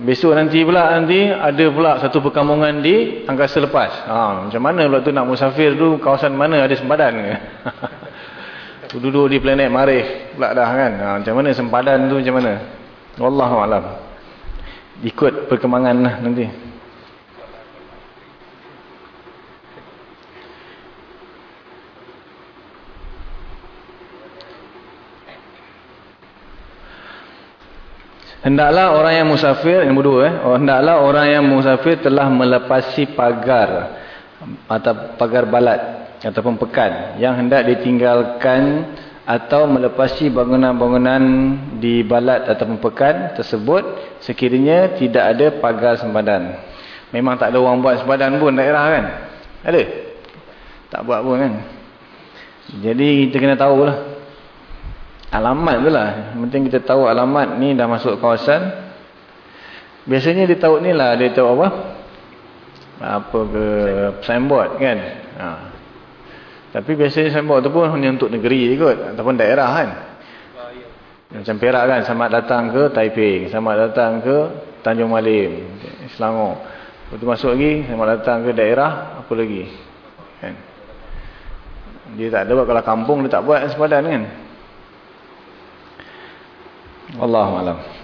Besok nanti pula nanti ada pula satu perkampungan di angkasa lepas. Ha, macam mana pula tu nak musafir tu? Kawasan mana ada sempadan ke duduk di planet Marikh pula dah kan? Ha, macam mana sempadan tu macam mana? Wallahualam ikut perkembangan lah nanti. Hendaklah orang yang musafir yang berdua eh? Oh, hendaklah orang yang musafir telah melepasi pagar atau pagar balat ataupun pekan yang hendak ditinggalkan atau melepasi bangunan-bangunan di balat ataupun pekan tersebut sekiranya tidak ada pagar sempadan. Memang tak ada orang buat sempadan pun daerah kan? Ada? Tak buat pun kan? Jadi kita kena tahulah. Alamat tu lah. Penting kita tahu alamat ni dah masuk kawasan. Biasanya dia tahu ni lah. Dia tahu apa? Apa ke signboard kan? Haa. Tapi biasanya sembok tu pun hanya untuk negeri ikut ataupun daerah kan. Macam Perak kan selamat datang ke Taiping, selamat datang ke Tanjung Malim, Selangor. Lepas masuk lagi selamat datang ke daerah apa lagi. Kan. Dia tak ada buat kalau kampung dia tak buat sepadan kan. Wallahu a'lam.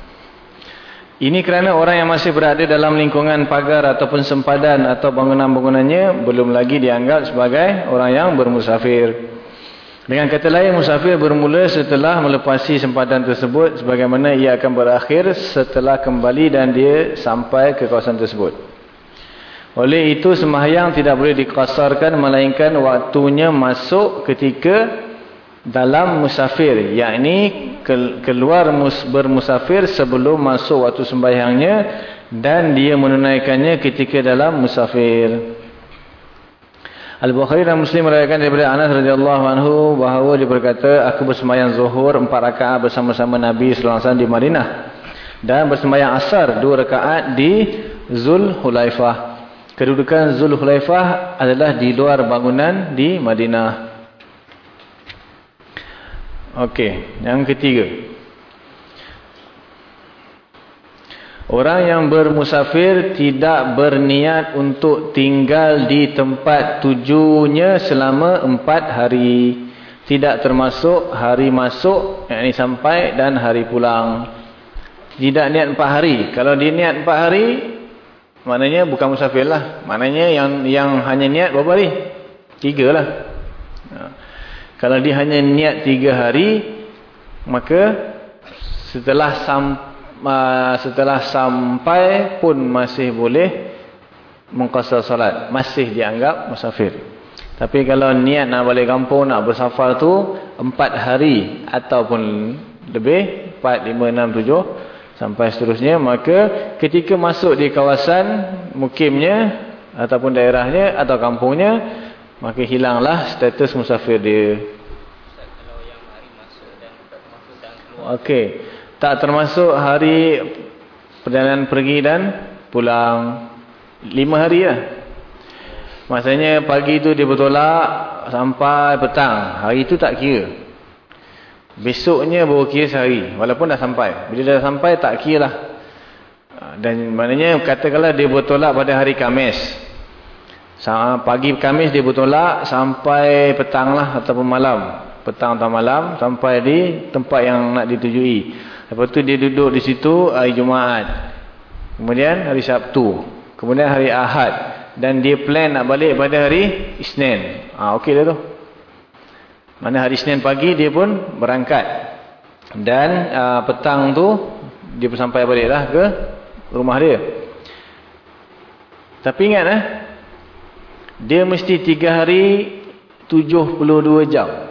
Ini kerana orang yang masih berada dalam lingkungan pagar ataupun sempadan atau bangunan-bangunannya belum lagi dianggap sebagai orang yang bermusafir. Dengan kata lain, musafir bermula setelah melepasi sempadan tersebut sebagaimana ia akan berakhir setelah kembali dan dia sampai ke kawasan tersebut. Oleh itu, sembahyang tidak boleh dikasarkan melainkan waktunya masuk ketika dalam musafir yakni keluar bermusafir sebelum masuk waktu sembahyangnya dan dia menunaikannya ketika dalam musafir. Al-Bukhari dan Muslim merayakan daripada Anas radhiyallahu anhu bahawa dia berkata aku bersembahyang zuhur empat rakaat bersama-sama Nabi wasallam di Madinah dan bersembahyang asar dua rakaat di Zul Hulaifah kedudukan Zul Hulaifah adalah di luar bangunan di Madinah Okey, yang ketiga. Orang yang bermusafir tidak berniat untuk tinggal di tempat tujunya selama empat hari. Tidak termasuk hari masuk, yang ini sampai dan hari pulang. Tidak niat empat hari. Kalau dia niat empat hari, maknanya bukan musafir lah. Maknanya yang yang hanya niat berapa hari? Tiga lah. Kalau dia hanya niat tiga hari, maka setelah sam, uh, setelah sampai pun masih boleh mengkasar salat. Masih dianggap musafir. Tapi kalau niat nak balik kampung, nak bersafar tu empat hari ataupun lebih, empat, lima, enam, tujuh, sampai seterusnya, maka ketika masuk di kawasan mukimnya ataupun daerahnya atau kampungnya, maka hilanglah status musafir dia. Okey. Tak termasuk hari perjalanan pergi dan pulang. Lima hari lah. Maksudnya pagi tu dia bertolak sampai petang. Hari tu tak kira. Besoknya baru kira sehari. Walaupun dah sampai. Bila dah sampai tak kira lah. Dan maknanya katakanlah dia bertolak pada hari Kamis. Pagi Kamis dia bertolak sampai petang lah ataupun malam. Petang atau malam sampai di tempat yang nak ditujui. Lepas tu dia duduk di situ hari Jumaat. Kemudian hari Sabtu. Kemudian hari Ahad dan dia plan nak balik pada hari Isnin. Ha, okey dah tu. Mana hari Isnin pagi dia pun berangkat. Dan uh, petang tu dia pun sampai baliklah ke rumah dia. Tapi ingat eh dia mesti 3 hari 72 jam.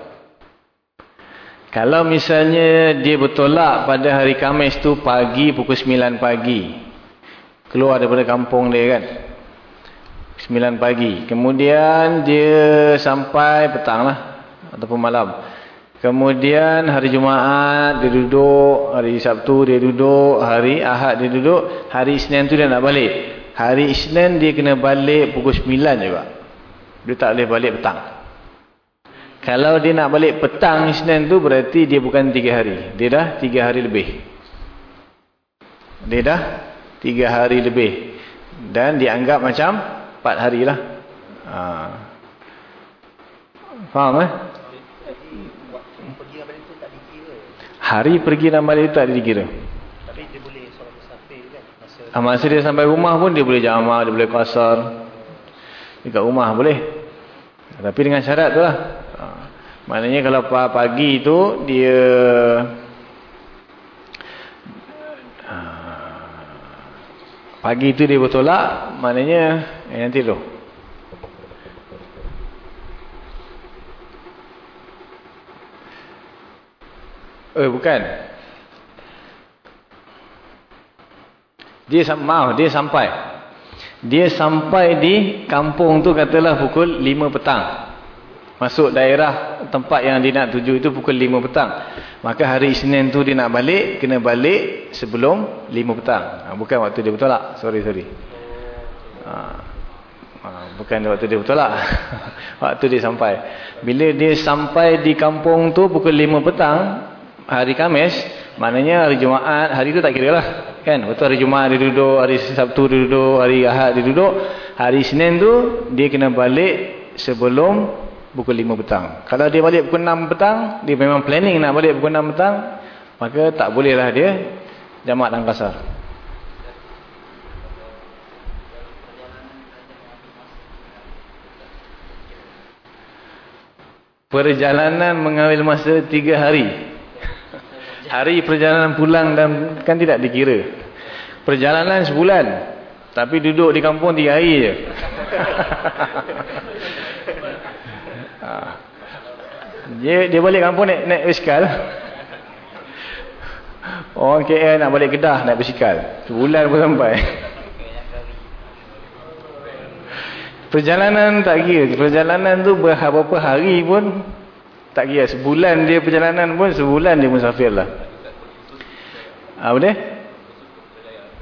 Kalau misalnya dia bertolak pada hari Khamis tu pagi pukul 9 pagi. Keluar daripada kampung dia kan. 9 pagi. Kemudian dia sampai petang lah. Ataupun malam. Kemudian hari Jumaat dia duduk. Hari Sabtu dia duduk. Hari Ahad dia duduk. Hari Isnin tu dia nak balik. Hari Isnin dia kena balik pukul 9 juga. Dia tak boleh balik petang. Kalau dia nak balik petang Isnin tu berarti dia bukan 3 hari. Dia dah 3 hari lebih. Dia dah 3 hari lebih. Dan dianggap macam empat hari lah. Ha. Faham eh? Hari pergi dan balik itu tak dikira. Tapi dia boleh solat musafir kan? Masa, ha, masa dia sampai rumah pun dia boleh jamak, dia boleh kasar. Dekat rumah boleh. Tapi dengan syarat tu lah. Ha. Maknanya kalau pagi tu dia... Pagi tu dia bertolak, maknanya eh, nanti tu. Eh bukan. Dia maaf, dia sampai. Dia sampai di kampung tu katalah pukul 5 petang. Masuk daerah tempat yang dia nak tuju itu pukul 5 petang. Maka hari Isnin tu dia nak balik kena balik sebelum 5 petang. Ha, bukan waktu dia bertolak. Sorry sorry. Ha, ha, bukan waktu dia bertolak. Waktu dia sampai. Bila dia sampai di kampung tu pukul 5 petang hari Kamis maknanya hari Jumaat hari tu tak kira lah kan waktu hari Jumaat dia duduk hari Sabtu dia duduk hari Ahad dia duduk hari Isnin tu dia kena balik sebelum pukul 5 petang. Kalau dia balik pukul 6 petang, dia memang planning nak balik pukul 6 petang, maka tak bolehlah dia jamak dan kasar. Perjalanan mengambil masa 3 hari. Hari perjalanan pulang dan kan tidak dikira. Perjalanan sebulan. Tapi duduk di kampung 3 hari je. Ha. Dia dia balik kampung naik naik basikal. Orang KL nak balik Kedah naik basikal. Sebulan pun sampai. Perjalanan tak kira. Perjalanan tu berapa hari pun tak kira. Sebulan dia perjalanan pun sebulan dia musafir lah. Apa dia?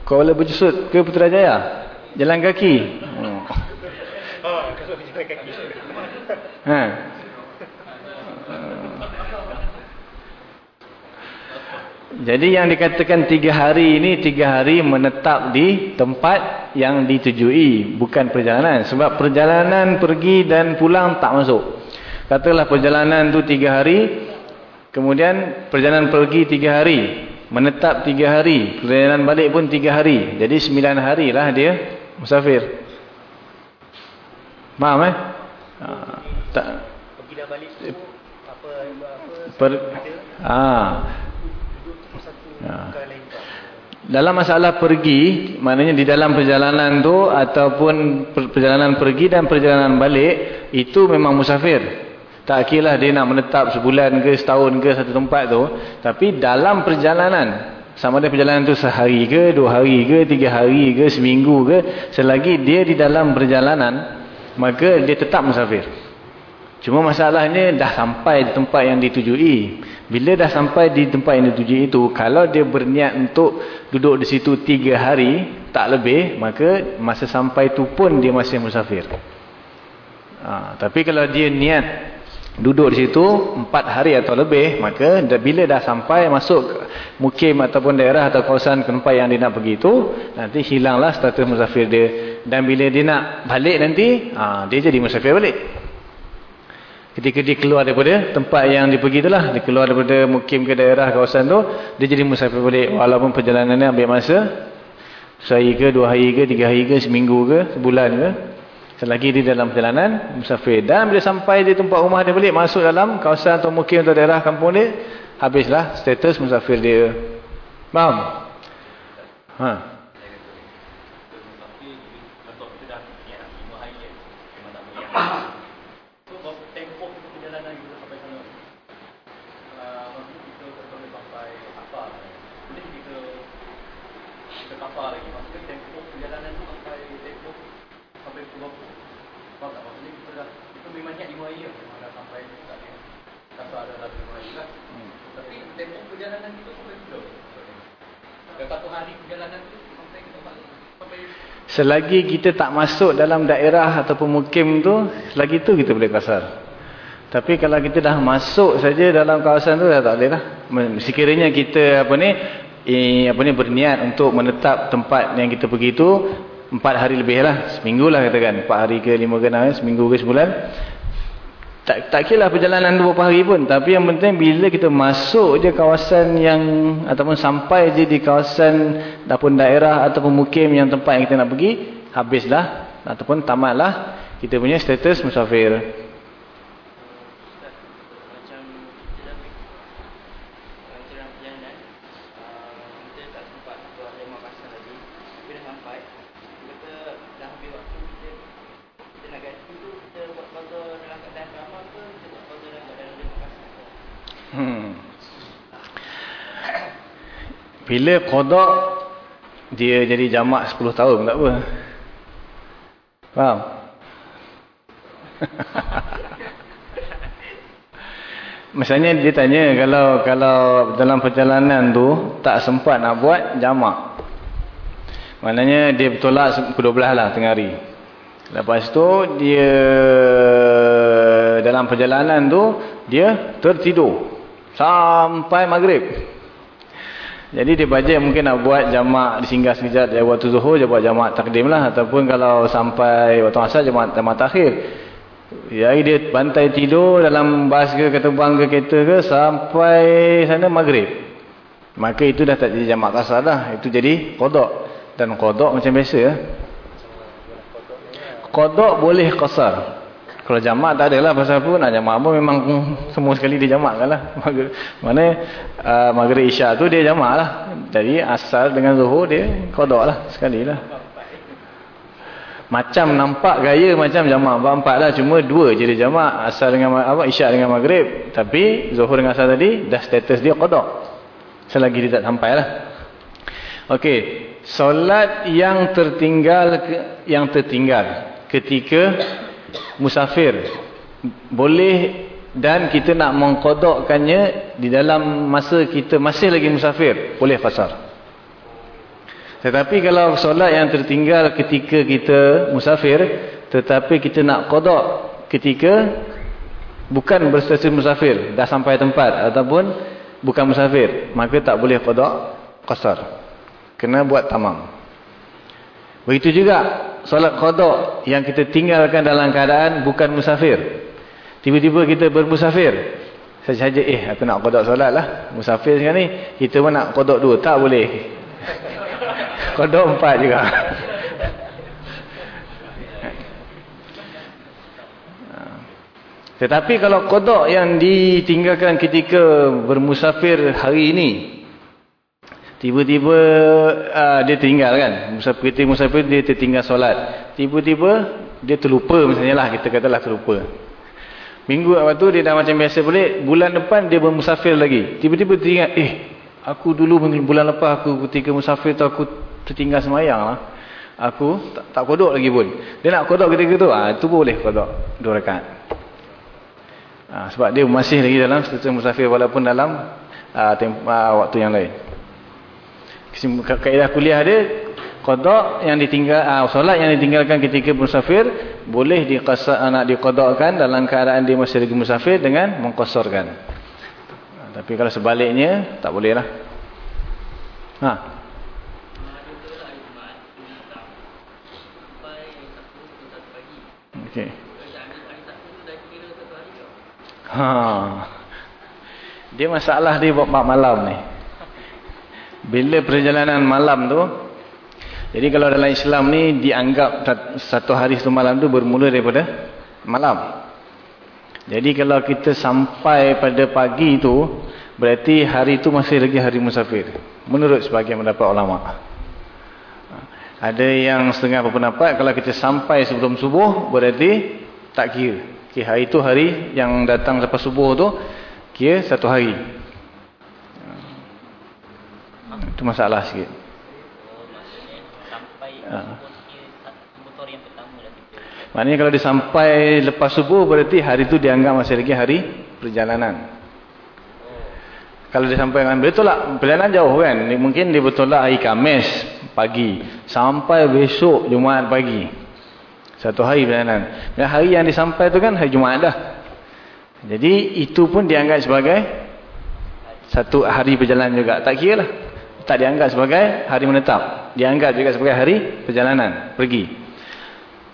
Kuala Berjusut ke Putrajaya? Jalan kaki. Hmm. Ha. Jadi yang dikatakan tiga hari ini tiga hari menetap di tempat yang ditujui bukan perjalanan sebab perjalanan pergi dan pulang tak masuk. Katalah perjalanan tu tiga hari kemudian perjalanan pergi tiga hari menetap tiga hari perjalanan balik pun tiga hari jadi sembilan hari lah dia musafir. Faham eh? Ha tak pergi dan balik tu apa apa per, ha. ha. dalam masalah pergi maknanya di dalam perjalanan tu ataupun perjalanan pergi dan perjalanan balik itu memang musafir tak kira dia nak menetap sebulan ke setahun ke satu tempat tu tapi dalam perjalanan sama ada perjalanan tu sehari ke dua hari ke tiga hari ke seminggu ke selagi dia di dalam perjalanan maka dia tetap musafir Cuma masalahnya dah sampai di tempat yang ditujui. Bila dah sampai di tempat yang ditujui itu, kalau dia berniat untuk duduk di situ tiga hari, tak lebih, maka masa sampai itu pun dia masih musafir. Ha, tapi kalau dia niat duduk di situ empat hari atau lebih, maka bila dah sampai masuk mukim ataupun daerah atau kawasan tempat yang dia nak pergi itu, nanti hilanglah status musafir dia. Dan bila dia nak balik nanti, ha, dia jadi musafir balik. Ketika dia keluar daripada tempat yang dia pergi itulah, dia keluar daripada mukim ke daerah kawasan tu, dia jadi musafir balik. Walaupun perjalanan ni ambil masa, sehari ke, dua hari ke, tiga hari ke, seminggu ke, sebulan ke. Selagi dia dalam perjalanan, musafir. Dan bila sampai di tempat rumah dia balik, masuk dalam kawasan atau mukim atau daerah kampung dia, habislah status musafir dia. Faham? Haa. Selagi kita tak masuk dalam daerah ataupun mukim tu, selagi tu kita boleh kasar. Tapi kalau kita dah masuk saja dalam kawasan tu, dah tak boleh lah. Sekiranya kita apa ni, eh, apa ni berniat untuk menetap tempat yang kita pergi tu, empat hari lebih lah. Seminggu lah katakan. Empat hari ke lima ke enam, seminggu ke sebulan tak tak kira perjalanan beberapa hari pun. Tapi yang penting bila kita masuk je kawasan yang ataupun sampai je di kawasan ataupun daerah ataupun mukim yang tempat yang kita nak pergi habislah. Ataupun tamatlah. Kita punya status musafir Bila kodok dia jadi jamak 10 tahun tak apa. Faham? Misalnya dia tanya kalau kalau dalam perjalanan tu tak sempat nak buat jamak. Maknanya dia bertolak pukul 12 lah tengah hari. Lepas tu dia dalam perjalanan tu dia tertidur sampai maghrib. Jadi dia bajet mungkin nak buat jamak disinggah sekejap dari waktu zuhur dia buat jamak takdim lah. Ataupun kalau sampai waktu asal jamak, jamak takhir. Jadi dia bantai tidur dalam bas ke, ketebang ke, kereta ke sampai sana maghrib. Maka itu dah tak jadi jamak kasar dah. Itu jadi kodok. Dan kodok macam biasa. Ya. Kodok boleh kasar. Kalau jamak tak ada lah pasal apa nak jamak pun memang semua sekali dia jamak kan lah. Mana uh, maghrib isyak tu dia jamak lah. Jadi asal dengan zuhur dia kodok lah sekali lah. Macam nampak gaya macam jamak empat lah. Cuma dua je dia jamak. Asal dengan apa isyak dengan maghrib. Tapi zuhur dengan asal tadi dah status dia kodok. Selagi dia tak sampai lah. Okey. Solat yang tertinggal yang tertinggal ketika musafir. Boleh dan kita nak mengkodokkannya di dalam masa kita masih lagi musafir. Boleh fasar tetapi kalau solat yang tertinggal ketika kita musafir tetapi kita nak kodok ketika bukan berstatus musafir dah sampai tempat ataupun bukan musafir maka tak boleh kodok kasar kena buat tamam begitu juga solat kodok yang kita tinggalkan dalam keadaan bukan musafir. Tiba-tiba kita bermusafir. Saja-saja eh aku nak kodok solat lah. Musafir sekarang ni. Kita pun nak kodok dua. Tak boleh. kodok empat juga. Tetapi kalau kodok yang ditinggalkan ketika bermusafir hari ini Tiba-tiba uh, dia tinggal kan. Musafir kita musafir dia tertinggal solat. Tiba-tiba dia terlupa misalnya lah kita katalah terlupa. Minggu waktu dia dah macam biasa boleh. Bulan depan dia bermusafir lagi. Tiba-tiba teringat eh aku dulu bulan lepas aku ketika musafir tu aku tertinggal semayang lah. Aku tak, tak kodok lagi pun. Dia nak kodok ketika tu. Ah, itu boleh kodok. Dua rekat. Ha, sebab dia masih lagi dalam status musafir walaupun dalam temp, uh, waktu yang lain. Kaedah kuliah dia qada yang ditinggal uh, solat yang ditinggalkan ketika musafir boleh diqasa anak diqadakan dalam keadaan dia masih lagi musafir dengan mengqasarkan. Uh, tapi kalau sebaliknya tak boleh lah. Ha. Okey. Ha. Dia masalah dia buat malam ni. Bila perjalanan malam tu jadi kalau dalam Islam ni dianggap satu hari satu malam tu bermula daripada malam. Jadi kalau kita sampai pada pagi tu berarti hari tu masih lagi hari musafir. Menurut sebagian pendapat ulama. Ada yang setengah berpendapat kalau kita sampai sebelum subuh berarti tak kira. Okay, hari tu hari yang datang lepas subuh tu kira satu hari. Itu masalah sikit. Ha. Maknanya kalau dia sampai lepas subuh berarti hari tu dianggap masih lagi hari perjalanan. Kalau dia sampai dengan betul lah perjalanan jauh kan. Mungkin dia betul lah hari Kamis pagi sampai besok Jumaat pagi. Satu hari perjalanan. Dan hari yang disampai tu kan hari Jumaat dah. Jadi itu pun dianggap sebagai satu hari perjalanan juga. Tak kira lah. Tak dianggap sebagai hari menetap. Dianggap juga sebagai hari perjalanan. Pergi.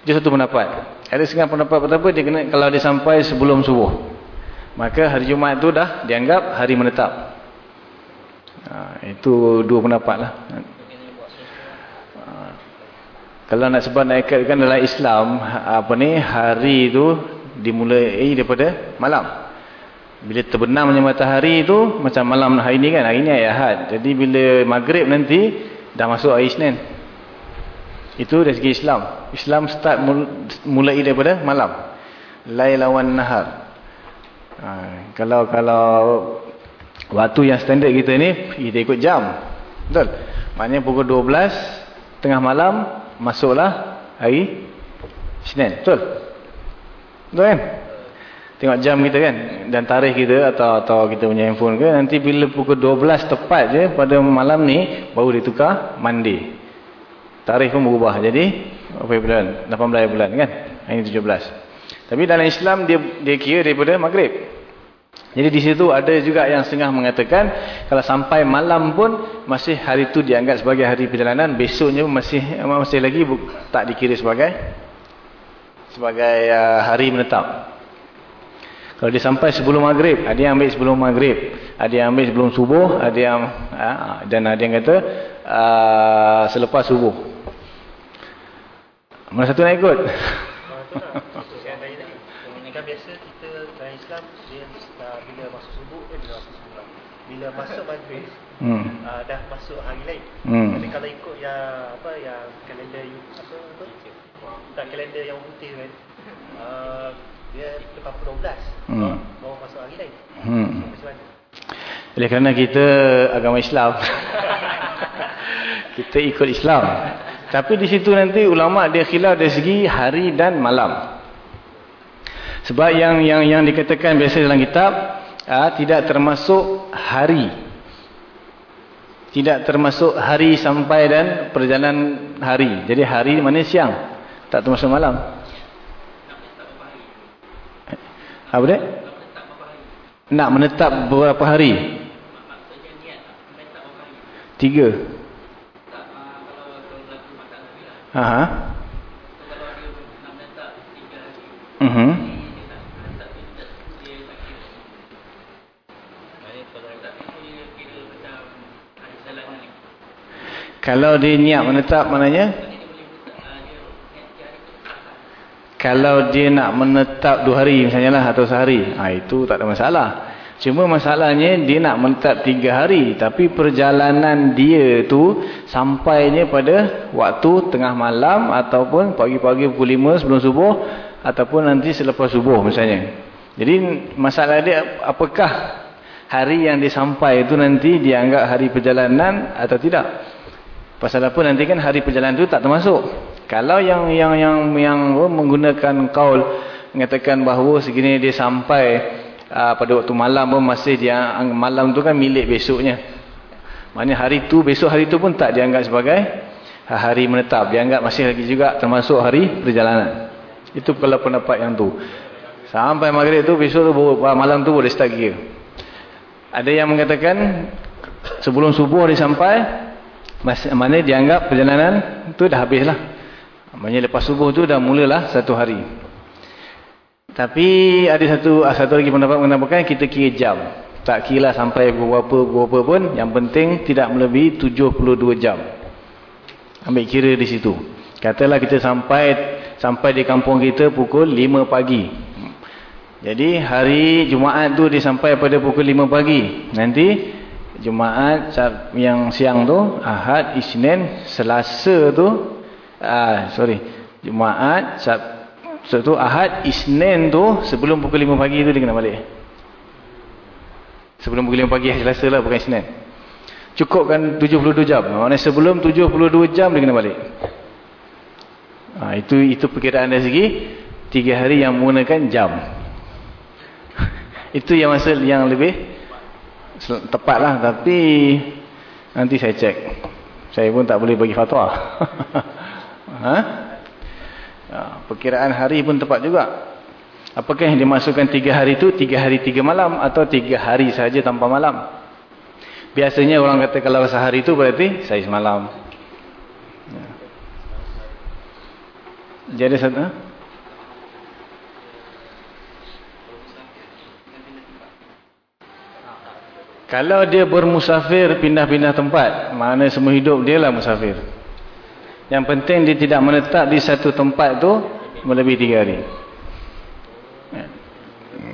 Itu satu pendapat. Ada setengah pendapat apa dia kena kalau dia sampai sebelum subuh. Maka hari Jumaat tu dah dianggap hari menetap. Ha, itu dua pendapat lah. Kalau nak sebut nak ikatkan dalam Islam, apa ni hari itu dimulai daripada malam. Bila terbenamnya matahari itu macam malam hari ini kan, hari ini ayat Ahad. Jadi bila maghrib nanti dah masuk hari Isnin. Itu dari segi Islam. Islam start mulai daripada malam. Lailawan nahar. Ha, kalau kalau waktu yang standard kita ni kita ikut jam. Betul? Maknanya pukul 12 tengah malam masuklah hari Senin. Betul? Betul kan? Tengok jam kita kan dan tarikh kita atau atau kita punya handphone ke nanti bila pukul 12 tepat je pada malam ni baru ditukar Monday. Tarikh pun berubah. Jadi apa bulan? 18 bulan kan? Hari 17. Tapi dalam Islam dia dia kira daripada maghrib. Jadi di situ ada juga yang setengah mengatakan kalau sampai malam pun masih hari itu dianggap sebagai hari perjalanan, besoknya masih masih lagi tak dikira sebagai sebagai uh, hari menetap. Kalau dia sampai sebelum maghrib, ada yang ambil sebelum maghrib, ada yang ambil sebelum subuh, ada yang uh, dan ada yang kata uh, selepas subuh. Mana satu nak ikut? Bila masuk maghrib hmm. uh, dah masuk hari lain hmm. tapi kalau ikut yang apa yang kalender apa apa tak kalender yang putih kan uh, dia lepas 12 hmm. baru masuk hari lain hmm. oleh kerana kita agama Islam kita ikut Islam tapi di situ nanti ulama dia khilaf dari segi hari dan malam sebab yang yang yang dikatakan biasa dalam kitab ha, tidak termasuk hari. Tidak termasuk hari sampai dan perjalanan hari. Jadi hari mana siang. Tak termasuk malam. Apa dia? Nak menetap beberapa hari. Tiga. Aha. Uh -huh. Kalau dia niat menetap maknanya Kalau dia nak menetap dua hari misalnya lah atau sehari. Ha, Itu tak ada masalah. Cuma masalahnya dia nak menetap tiga hari Tapi perjalanan dia tu Sampainya pada waktu tengah malam Ataupun pagi-pagi pukul lima sebelum subuh Ataupun nanti selepas subuh misalnya. Jadi masalah dia apakah Hari yang disampai itu nanti dianggap hari perjalanan atau tidak? Pasal apa nanti kan hari perjalanan itu tak termasuk. Kalau yang yang yang yang menggunakan kaul mengatakan bahawa segini dia sampai uh, pada waktu malam pun masih dia malam tu kan milik besoknya. Maknanya hari tu besok hari tu pun tak dianggap sebagai hari menetap. Dianggap masih lagi juga termasuk hari perjalanan. Itu kalau pendapat yang tu. Sampai maghrib tu besok tu malam tu boleh start kira. Ada yang mengatakan sebelum subuh dia sampai mana dianggap perjalanan tu dah habislah. Maknanya lepas subuh tu dah mulalah satu hari. Tapi ada satu satu lagi pendapat mengatakan kita kira jam. Tak kira lah sampai berapa berapa pun. Yang penting tidak melebihi 72 jam. Ambil kira di situ. Katalah kita sampai sampai di kampung kita pukul 5 pagi. Jadi hari Jumaat tu dia sampai pada pukul 5 pagi. Nanti Jumaat yang siang tu, Ahad, Isnin, Selasa tu, ah sorry, Jumaat, Sabtu, Ahad, Isnin tu sebelum pukul 5 pagi tu dia kena balik. Sebelum pukul 5 pagi Selasa lah bukan Isnin. Cukup kan 72 jam. Maksudnya sebelum 72 jam dia kena balik. Ha, itu itu perkiraan dari segi 3 hari yang menggunakan jam. itu yang masa yang lebih tepat lah tapi nanti saya cek saya pun tak boleh bagi fatwa ha? Ya, perkiraan hari pun tepat juga apakah yang dimasukkan tiga hari itu tiga hari tiga malam atau tiga hari saja tanpa malam biasanya orang kata kalau sehari itu berarti saya semalam ya. jadi satu ha? Kalau dia bermusafir pindah-pindah tempat, mana semua hidup dia lah musafir. Yang penting dia tidak menetap di satu tempat tu melebihi tiga hari. Ya.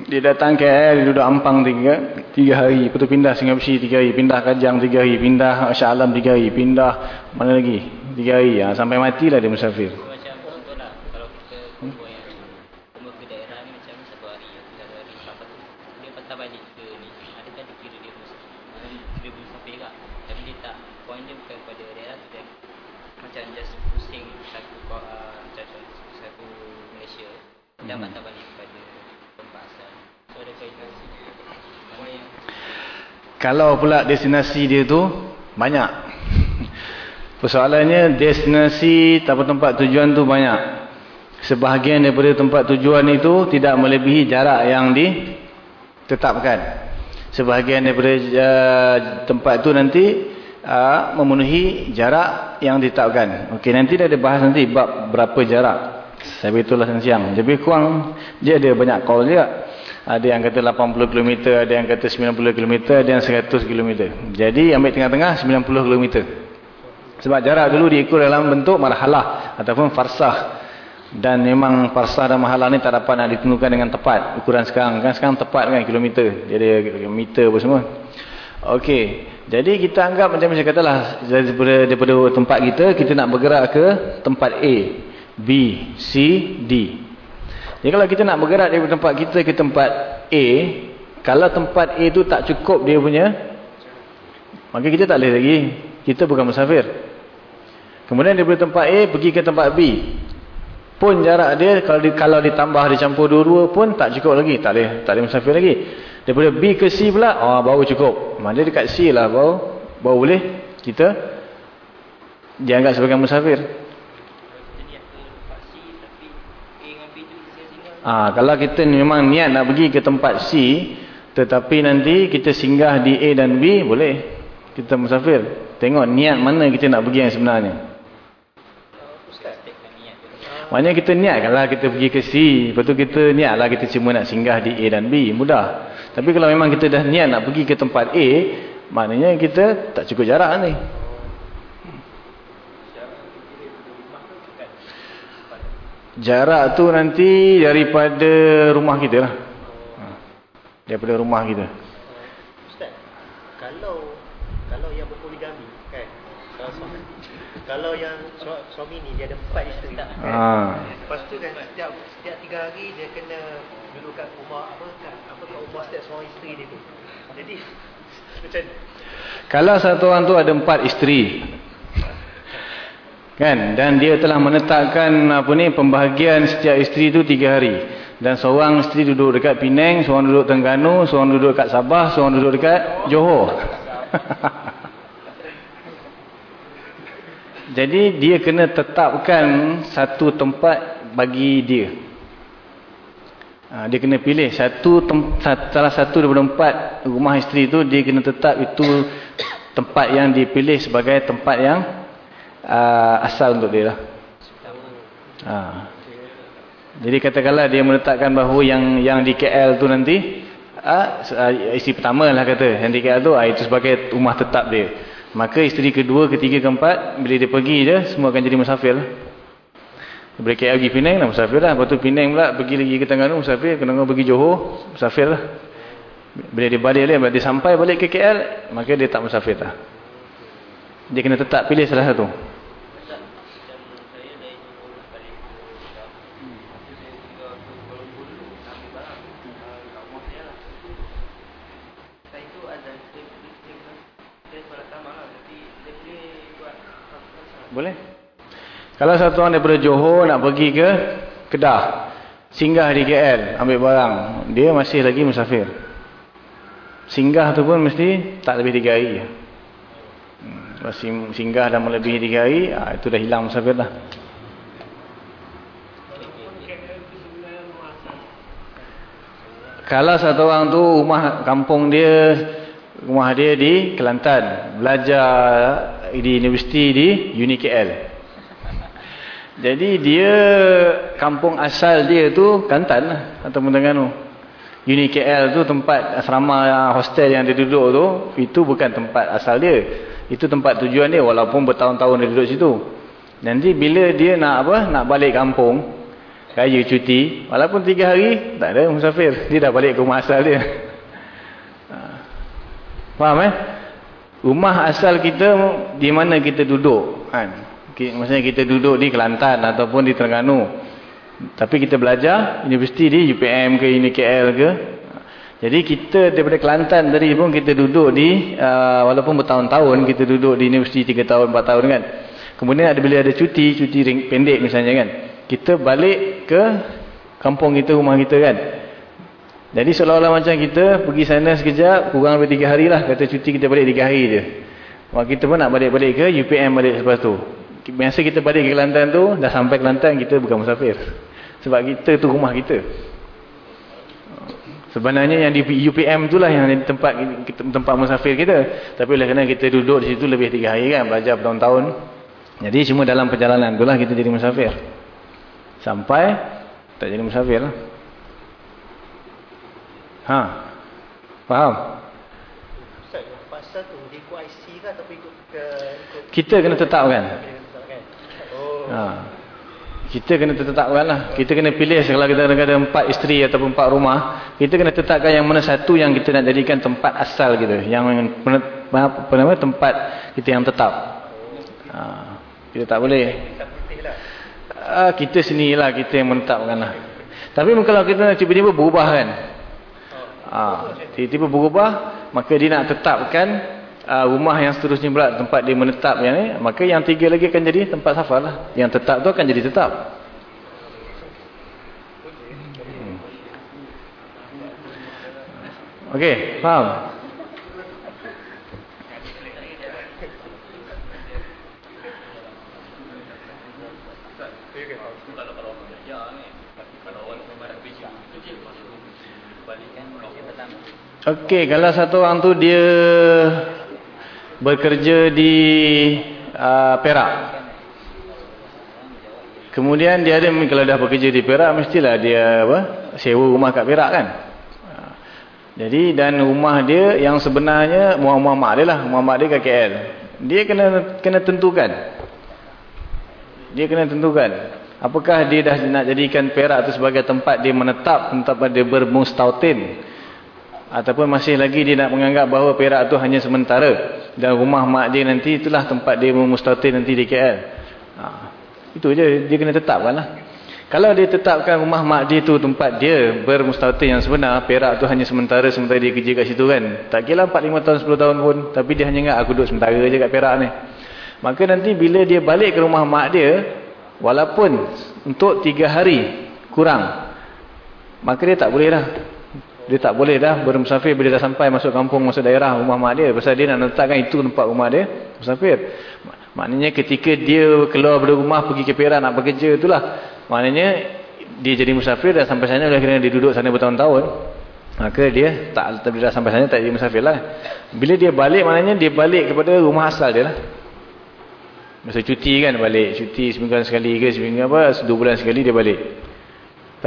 Dia datang ke dia duduk ampang tiga, tiga hari. Lepas tu pindah Singa Besi tiga hari. Pindah Kajang tiga hari. Pindah Shah Alam tiga hari. Pindah mana lagi? Tiga hari. Ha, sampai matilah dia musafir. Kalau pula destinasi dia tu banyak. Persoalannya destinasi atau tempat tujuan tu banyak. Sebahagian daripada tempat tujuan itu tidak melebihi jarak yang ditetapkan. Sebahagian daripada uh, tempat itu nanti uh, memenuhi jarak yang ditetapkan. Okey nanti dah ada bahas nanti bab berapa jarak. Saya beritahu lah siang. Lebih kurang dia ada banyak call juga. Ada yang kata 80 km, ada yang kata 90 km, ada yang 100 km. Jadi ambil tengah-tengah 90 km. Sebab jarak dulu diukur dalam bentuk marhalah ataupun farsah. Dan memang farsah dan marhalah ni tak dapat nak ditentukan dengan tepat. Ukuran sekarang kan sekarang tepat kan kilometer. Jadi meter apa semua. Okey. Jadi kita anggap macam saya katalah daripada, daripada tempat kita kita nak bergerak ke tempat A, B, C, D. Jadi kalau kita nak bergerak dari tempat kita ke tempat A, kalau tempat A tu tak cukup dia punya, maka kita tak boleh lagi. Kita bukan musafir. Kemudian daripada tempat A pergi ke tempat B. Pun jarak dia kalau di, kalau ditambah dicampur dua-dua pun tak cukup lagi. Tak boleh, tak boleh musafir lagi. Daripada B ke C pula, oh, baru cukup. Mana dekat C lah baru, baru boleh kita dianggap sebagai musafir. Ha, kalau kita memang niat nak pergi ke tempat C, tetapi nanti kita singgah di A dan B, boleh. Kita musafir. Tengok niat mana kita nak pergi yang sebenarnya. Maknanya kita niat kalau kita pergi ke C, lepas tu kita niatlah kita cuma nak singgah di A dan B, mudah. Tapi kalau memang kita dah niat nak pergi ke tempat A, maknanya kita tak cukup jarak ni. Jarak tu nanti daripada rumah kita lah. Ha. Daripada rumah kita. Ustaz, kalau kalau yang berpoligami kan, kalau suami, kalau yang suami ni dia ada empat isteri. Ha. Lepas tu kan setiap setiap tiga hari dia kena duduk kat rumah apa kat apa kat rumah setiap seorang isteri dia tu. Jadi macam kalau satu orang tu ada empat isteri, kan dan dia telah menetapkan apa ni pembahagian setiap isteri itu tiga hari Dan seorang isteri duduk dekat Penang, seorang duduk Tengganu, seorang duduk dekat Sabah, seorang duduk dekat Johor. Jadi dia kena tetapkan satu tempat bagi dia. Ha, dia kena pilih satu salah satu daripada empat rumah isteri itu dia kena tetap itu tempat yang dipilih sebagai tempat yang uh, asal untuk dia lah. Ha. Jadi katakanlah dia menetapkan bahawa yang yang di KL tu nanti uh, isteri pertama lah kata yang di KL tu uh, itu sebagai rumah tetap dia. Maka isteri kedua, ketiga, keempat bila dia pergi je semua akan jadi musafir lah. Daripada KL pergi Penang lah musafir lah. Lepas tu Penang pula pergi lagi ke Tengganu musafir. Kena pergi Johor musafir lah. Bila dia balik dia, bila dia sampai balik ke KL, maka dia tak musafir lah. Dia kena tetap pilih salah satu. Boleh? Kalau satu orang daripada Johor nak pergi ke Kedah, singgah di KL, ambil barang, dia masih lagi musafir. Singgah tu pun mesti tak lebih 3 hari. Hmm, singgah dah melebihi 3 hari, ah, itu dah hilang musafir dah. Kalau satu orang tu rumah kampung dia, rumah dia di Kelantan, belajar di universiti di UniKL. Jadi dia kampung asal dia tu Kelantan lah ataupun Terengganu. Uni KL tu tempat asrama hostel yang dia duduk tu itu bukan tempat asal dia. Itu tempat tujuan dia walaupun bertahun-tahun dia duduk situ. Nanti bila dia nak apa nak balik kampung raya cuti walaupun tiga hari tak ada musafir dia dah balik ke rumah asal dia. Ha. Faham eh? Rumah asal kita di mana kita duduk kan? maksudnya kita duduk di Kelantan ataupun di Terengganu. Tapi kita belajar universiti di UPM ke UniKL ke. Jadi kita daripada Kelantan tadi pun kita duduk di uh, walaupun bertahun-tahun kita duduk di universiti 3 tahun 4 tahun kan? Kemudian ada bila ada cuti cuti pendek misalnya kan? Kita balik ke kampung kita rumah kita kan jadi seolah-olah macam kita pergi sana sekejap kurang lebih 3 hari lah kata cuti kita balik 3 hari je Waktu kita pun nak balik-balik ke UPM balik lepas tu Biasa kita balik ke Kelantan tu, dah sampai Kelantan kita bukan musafir. Sebab kita tu rumah kita. Sebenarnya yang di UPM itulah yang tempat tempat musafir kita. Tapi oleh kerana kita duduk di situ lebih 3 hari kan, belajar bertahun-tahun. Jadi cuma dalam perjalanan itulah kita jadi musafir. Sampai tak jadi musafir lah. Ha. Faham? Ustaz, pasal tu dia ikut IC kan atau ikut ke ikut kita kena tetapkan. Ha. Kita kena tetapkan lah. Kita kena pilih kalau kita ada empat isteri ataupun empat rumah. Kita kena tetapkan yang mana satu yang kita nak jadikan tempat asal kita. Yang apa nama tempat kita yang tetap. Ha. Kita tak boleh. Ha, kita sinilah kita yang menetapkan lah. Tapi kalau kita nak tiba-tiba berubah kan. Ha. Tiba-tiba berubah. Maka dia nak tetapkan uh, rumah yang seterusnya pula tempat dia menetap yang ni, maka yang tiga lagi akan jadi tempat safar lah. Yang tetap tu akan jadi tetap. Hmm. Okey, faham? Okey, kalau satu orang tu dia bekerja di uh, Perak. Kemudian dia ada kalau dah bekerja di Perak mestilah dia apa? sewa rumah kat Perak kan. Jadi dan rumah dia yang sebenarnya rumah mak dia lah, rumah mak dia kat KL. Dia kena kena tentukan. Dia kena tentukan. Apakah dia dah nak jadikan Perak tu sebagai tempat dia menetap, tempat dia bermustautin ataupun masih lagi dia nak menganggap bahawa Perak tu hanya sementara. Dan rumah mak dia nanti itulah tempat dia memustatir nanti di KL ha. itu je. Dia kena tetapkan lah kalau dia tetapkan rumah mak dia tu tempat dia bermustatir yang sebenar Perak tu hanya sementara sementara dia kerja kat situ kan. Tak kira 4-5 tahun 10 tahun pun. Tapi dia hanya ingat aku duduk sementara je kat Perak ni. Maka nanti bila dia balik ke rumah mak dia walaupun untuk 3 hari kurang maka dia tak boleh dah. Dia tak boleh dah bermusafir bila dah sampai masuk kampung, masuk daerah rumah mak dia. Pasal dia nak letakkan itu tempat rumah dia, musafir. Maknanya ketika dia keluar dari rumah pergi ke Perak nak bekerja itulah. Maknanya dia jadi musafir dah sampai sana oleh kerana dia duduk sana bertahun-tahun. Maka dia tak dah sampai sana tak jadi musafir lah. Bila dia balik maknanya dia balik kepada rumah asal dia lah. Masa cuti kan balik. Cuti seminggu sekali ke seminggu apa. Dua bulan sekali dia balik.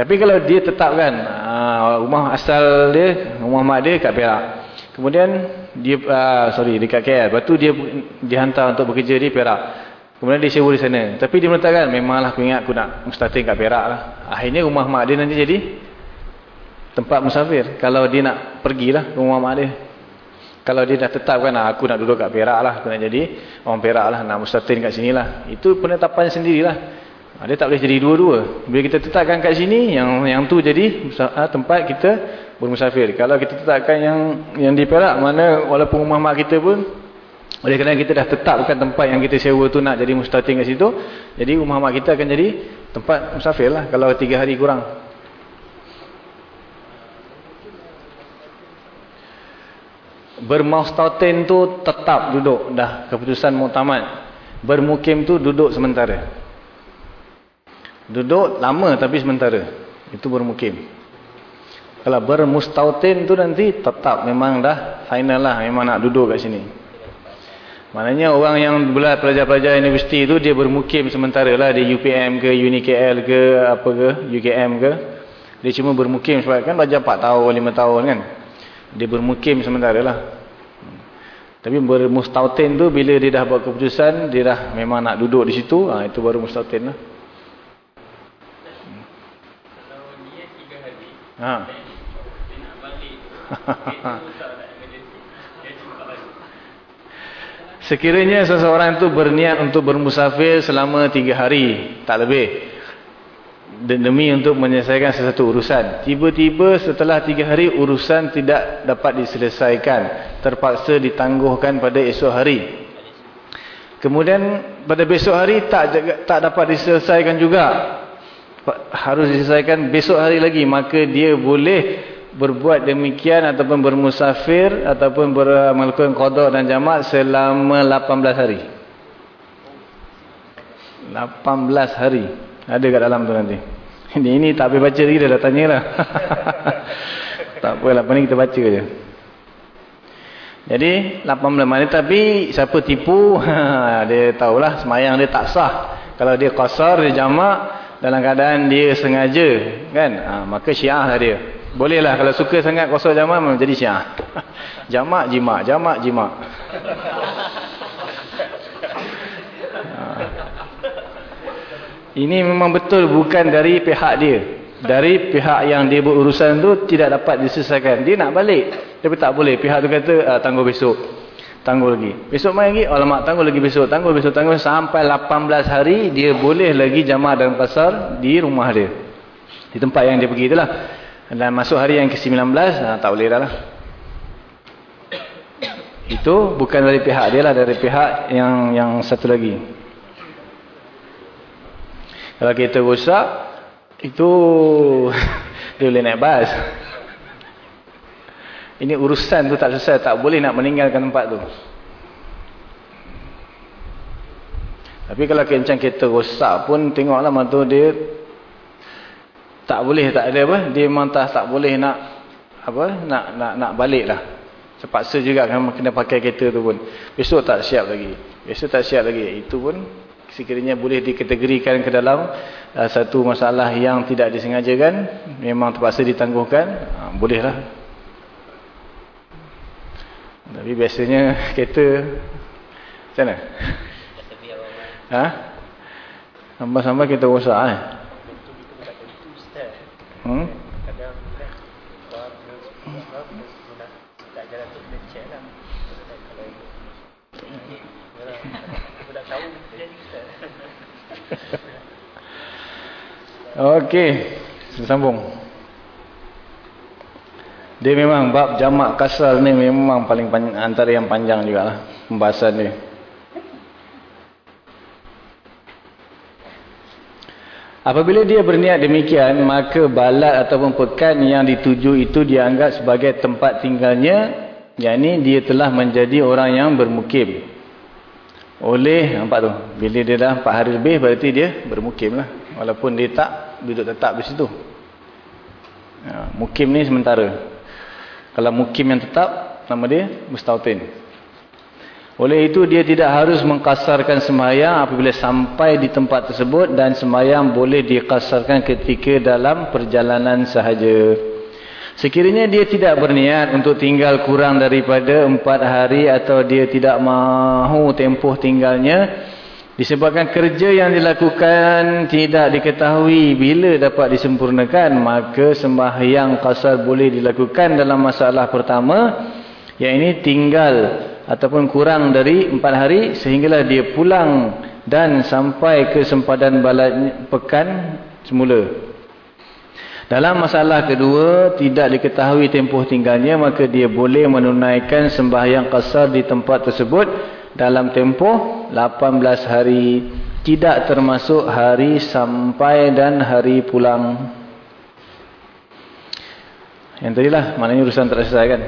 Tapi kalau dia tetapkan uh, rumah asal dia, rumah mak dia kat Perak. Kemudian dia, uh, sorry dekat KL. Lepas tu dia dihantar untuk bekerja di Perak. Kemudian dia sewa di sana. Tapi dia mengatakan memanglah aku ingat aku nak mustarting kat Perak lah. Akhirnya rumah mak dia nanti jadi tempat musafir. Kalau dia nak pergilah rumah mak dia. Kalau dia dah tetapkan ah, aku nak duduk kat Perak lah, aku nak jadi orang Perak lah, nak mustatin kat sini lah. Itu penetapan sendirilah. Ha, dia tak boleh jadi dua-dua. Bila kita tetapkan kat sini, yang yang tu jadi ha, tempat kita bermusafir. Kalau kita tetapkan yang yang di Perak, mana walaupun rumah mak kita pun, oleh kerana kita dah tetapkan tempat yang kita sewa tu nak jadi mustatin kat situ, jadi rumah mak kita akan jadi tempat musafir lah kalau tiga hari kurang. Bermustautin tu tetap duduk dah keputusan muktamad. Bermukim tu duduk sementara. Duduk lama tapi sementara. Itu bermukim. Kalau bermustautin tu nanti tetap memang dah final lah. Memang nak duduk kat sini. Maknanya orang yang pelajar-pelajar universiti tu dia bermukim sementara lah. Di UPM ke, UniKL ke, apa ke, UKM ke. Dia cuma bermukim sebab kan belajar 4 tahun, 5 tahun kan dia bermukim sementara lah. Tapi bermustautin tu bila dia dah buat keputusan, dia dah memang nak duduk di situ, ha, itu baru mustautin lah. Kalau dia tiga hari, ha. balik, Sekiranya seseorang itu berniat untuk bermusafir selama tiga hari, tak lebih demi untuk menyelesaikan sesuatu urusan. Tiba-tiba setelah tiga hari urusan tidak dapat diselesaikan. Terpaksa ditangguhkan pada esok hari. Kemudian pada besok hari tak tak dapat diselesaikan juga. Harus diselesaikan besok hari lagi. Maka dia boleh berbuat demikian ataupun bermusafir ataupun ber, melakukan kodok dan jamak selama 18 hari. 18 hari. Ada kat dalam tu nanti. Ini, ini tak boleh baca lagi dah, dah tanya lah. tak apalah, apa ni kita baca je. Jadi, 18 mana tapi siapa tipu, dia tahulah semayang dia tak sah. Kalau dia kosar, dia jamak, dalam keadaan dia sengaja, kan? Ha, maka syiah lah dia. Bolehlah kalau suka sangat kosar jamak, menjadi syiah. jamak, jimak, jamak, jimak. Ini memang betul bukan dari pihak dia. Dari pihak yang dia berurusan tu tidak dapat diselesaikan. Dia nak balik. Tapi tak boleh. Pihak tu kata ah, tangguh besok. Tangguh lagi. Besok main lagi. Alamak tangguh lagi besok. Tangguh besok. Tangguh sampai 18 hari dia boleh lagi jamaah dalam pasar di rumah dia. Di tempat yang dia pergi itulah. Dan masuk hari yang ke-19 ah, tak boleh dah lah. Itu bukan dari pihak dia lah. Dari pihak yang yang satu lagi. Kalau kereta rosak, itu dia boleh naik bas. Ini urusan tu tak selesai, tak boleh nak meninggalkan tempat tu. Tapi kalau kencang kereta rosak pun, tengoklah mata dia tak boleh, tak ada apa. Dia memang tak, boleh nak apa nak nak nak balik lah. Terpaksa juga kan kena pakai kereta tu pun. Besok tak siap lagi. Besok tak siap lagi. Itu pun sekiranya boleh dikategorikan ke dalam uh, satu masalah yang tidak disengajakan memang terpaksa ditangguhkan uh, bolehlah tapi biasanya kereta macam mana? ha? sampai-sampai kita rosak eh? hmm? Okey, sambung. Dia memang bab jamak kasar ni memang paling panjang, antara yang panjang juga lah pembahasan ni. Apabila dia berniat demikian, maka balat ataupun pekan yang dituju itu dianggap sebagai tempat tinggalnya, yakni dia telah menjadi orang yang bermukim. Oleh, nampak tu, bila dia dah 4 hari lebih, berarti dia bermukim lah. Walaupun dia tak duduk tetap di situ. Ya, mukim ni sementara. Kalau mukim yang tetap, nama dia Mustautin. Oleh itu dia tidak harus mengkasarkan sembahyang apabila sampai di tempat tersebut dan sembahyang boleh dikasarkan ketika dalam perjalanan sahaja. Sekiranya dia tidak berniat untuk tinggal kurang daripada empat hari atau dia tidak mahu tempoh tinggalnya disebabkan kerja yang dilakukan tidak diketahui bila dapat disempurnakan maka sembahyang kasar boleh dilakukan dalam masalah pertama yang ini tinggal ataupun kurang dari empat hari sehinggalah dia pulang dan sampai ke sempadan balat pekan semula. Dalam masalah kedua, tidak diketahui tempoh tinggalnya, maka dia boleh menunaikan sembahyang kasar di tempat tersebut dalam tempoh 18 hari. Tidak termasuk hari sampai dan hari pulang. Yang tadilah, maknanya urusan tak selesai kan?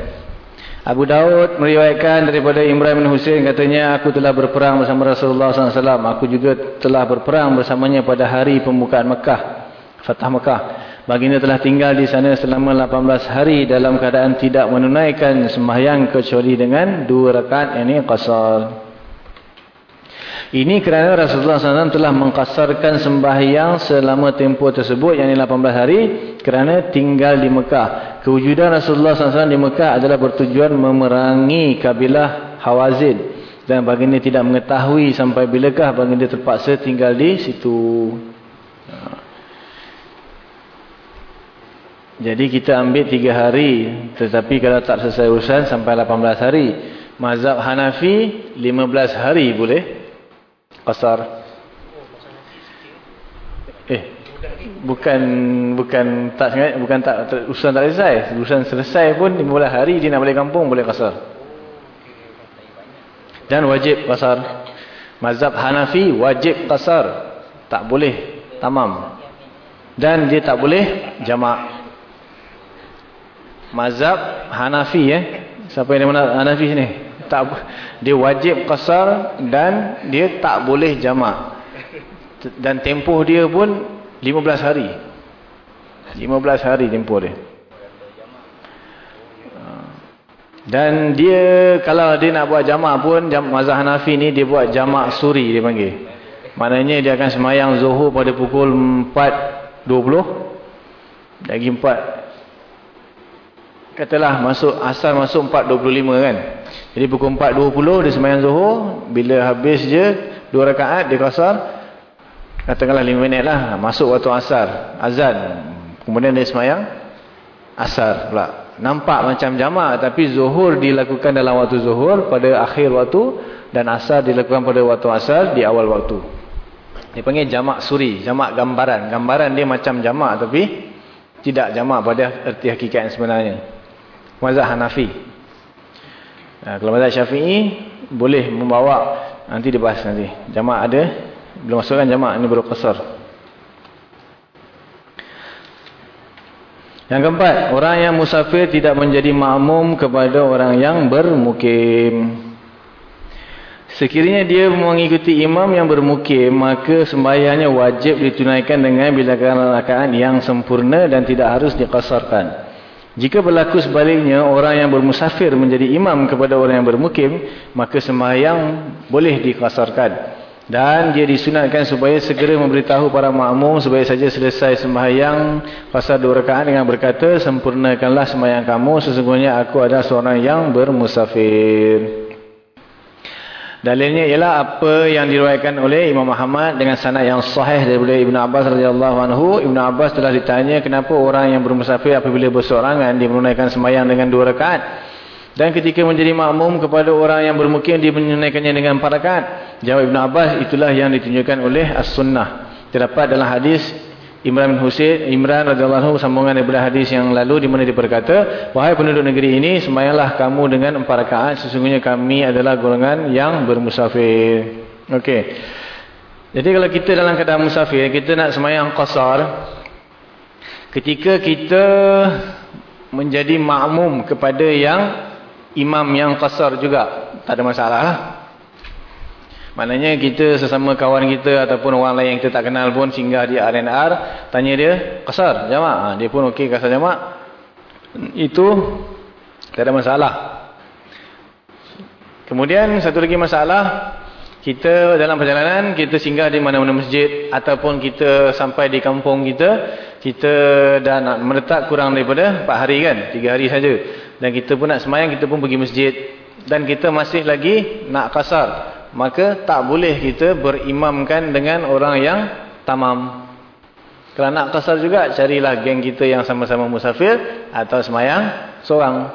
Abu Daud meriwayatkan daripada Imran bin Husain katanya aku telah berperang bersama Rasulullah SAW. Aku juga telah berperang bersamanya pada hari pembukaan Mekah. Fatah Mekah. Baginda telah tinggal di sana selama 18 hari dalam keadaan tidak menunaikan sembahyang kecuali dengan dua rakaat ini qasar. Ini kerana Rasulullah SAW telah mengkasarkan sembahyang selama tempoh tersebut yang 18 hari kerana tinggal di Mekah. Kewujudan Rasulullah SAW di Mekah adalah bertujuan memerangi kabilah Hawazin. Dan baginda tidak mengetahui sampai bilakah baginda terpaksa tinggal di situ. Jadi kita ambil 3 hari. Tetapi kalau tak selesai urusan sampai 18 hari. Mazhab Hanafi 15 hari boleh. Qasar. Eh bukan bukan tak sangat bukan tak urusan tak selesai. Urusan selesai pun 15 hari dia nak balik kampung boleh qasar. Dan wajib qasar. Mazhab Hanafi wajib qasar. Tak boleh tamam. Dan dia tak boleh jamak mazhab Hanafi eh siapa yang mana Hanafi sini? Tak dia wajib qasar dan dia tak boleh jamak. Dan tempoh dia pun 15 hari. 15 hari tempoh dia. Dan dia kalau dia nak buat jamak pun mazhab Hanafi ni dia buat jamak suri dia panggil. Maknanya dia akan semayang zuhur pada pukul 4.20 lagi 4 katalah masuk asal masuk 4.25 kan jadi pukul 4.20 dia semayang zuhur. Bila habis je dua rakaat dia kasar. Katakanlah 5 minit lah. Masuk waktu asar. Azan. Kemudian dia semayang asar pula. Nampak macam jamak. Tapi zuhur dilakukan dalam waktu zuhur pada akhir waktu. Dan asar dilakukan pada waktu asar di awal waktu. Dia panggil jamak suri. Jamak gambaran. Gambaran dia macam jamak tapi tidak jamak pada erti hakikat yang sebenarnya. Mazhab Hanafi. Ha, kalau mazhab syafi'i boleh membawa nanti dibahas nanti. Jamak ada. Belum masukkan jamak ini baru qasar. Yang keempat, orang yang musafir tidak menjadi makmum kepada orang yang bermukim. Sekiranya dia mengikuti imam yang bermukim, maka sembahyangnya wajib ditunaikan dengan bilangan rakaat yang sempurna dan tidak harus diqasarkan. Jika berlaku sebaliknya, orang yang bermusafir menjadi imam kepada orang yang bermukim, maka sembahyang boleh dikasarkan. Dan dia disunatkan supaya segera memberitahu para makmum supaya saja selesai sembahyang pasal dua rakaat dengan berkata, sempurnakanlah sembahyang kamu, sesungguhnya aku adalah seorang yang bermusafir. Dalilnya ialah apa yang diriwayatkan oleh Imam Muhammad dengan sanad yang sahih daripada Ibnu Abbas radhiyallahu anhu. Ibnu Abbas telah ditanya kenapa orang yang bermusafir apabila bersorangan dia menunaikan sembahyang dengan dua rakaat. Dan ketika menjadi makmum kepada orang yang bermukim dia menunaikannya dengan empat rakaat. Jawab Ibnu Abbas itulah yang ditunjukkan oleh As-Sunnah. Terdapat dalam hadis Imran bin Husain, Imran radhiyallahu sambungan daripada hadis yang lalu di mana dia berkata, "Wahai penduduk negeri ini, sembahyanglah kamu dengan empat rakaat, sesungguhnya kami adalah golongan yang bermusafir." Okey. Jadi kalau kita dalam keadaan musafir, kita nak semayang qasar. Ketika kita menjadi makmum kepada yang imam yang qasar juga. Tak ada masalah lah. Maknanya kita sesama kawan kita ataupun orang lain yang kita tak kenal pun singgah di RNR. Tanya dia, qasar jamak. Ha, dia pun okey qasar jamak. Itu tak ada masalah. Kemudian satu lagi masalah. Kita dalam perjalanan, kita singgah di mana-mana masjid ataupun kita sampai di kampung kita, kita dah nak menetap kurang daripada 4 hari kan, 3 hari saja. Dan kita pun nak semayang, kita pun pergi masjid. Dan kita masih lagi nak kasar. Maka tak boleh kita berimamkan dengan orang yang tamam. Kalau nak kasar juga, carilah geng kita yang sama-sama musafir atau semayang seorang.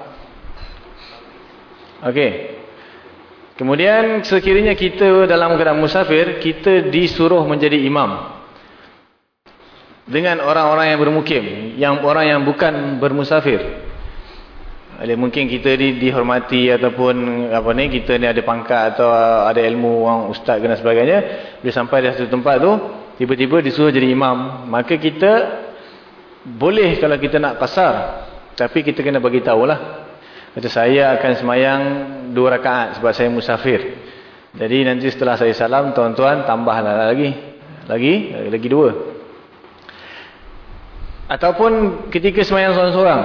Okey. Kemudian sekiranya kita dalam keadaan musafir, kita disuruh menjadi imam. Dengan orang-orang yang bermukim, yang orang yang bukan bermusafir. Mungkin kita di, dihormati ataupun apa ni kita ni ada pangkat atau ada ilmu orang ustaz dan sebagainya, bila sampai di satu tempat tu, tiba-tiba disuruh jadi imam, maka kita boleh kalau kita nak kasar, tapi kita kena bagi tahulah Kata saya akan semayang dua rakaat sebab saya musafir. Jadi nanti setelah saya salam, tuan-tuan tambahlah lagi. Lagi, lagi dua. Ataupun ketika semayang seorang-seorang.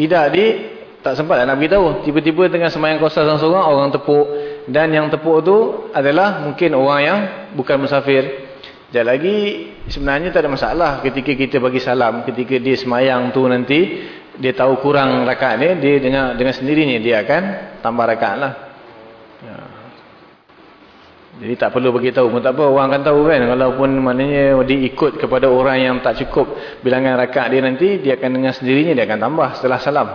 Tidak di, tak sempat nak beritahu. Tiba-tiba tengah semayang kosa seorang-seorang, orang tepuk. Dan yang tepuk tu adalah mungkin orang yang bukan musafir. Sekejap lagi, sebenarnya tak ada masalah ketika kita bagi salam. Ketika dia semayang tu nanti, dia tahu kurang rakaat ni, dia dengan dengan sendirinya dia akan tambah rakaat lah. Jadi tak perlu bagi tahu pun tak apa, orang akan tahu kan. Walaupun maknanya dia ikut kepada orang yang tak cukup bilangan rakaat dia nanti, dia akan dengan sendirinya dia akan tambah setelah salam.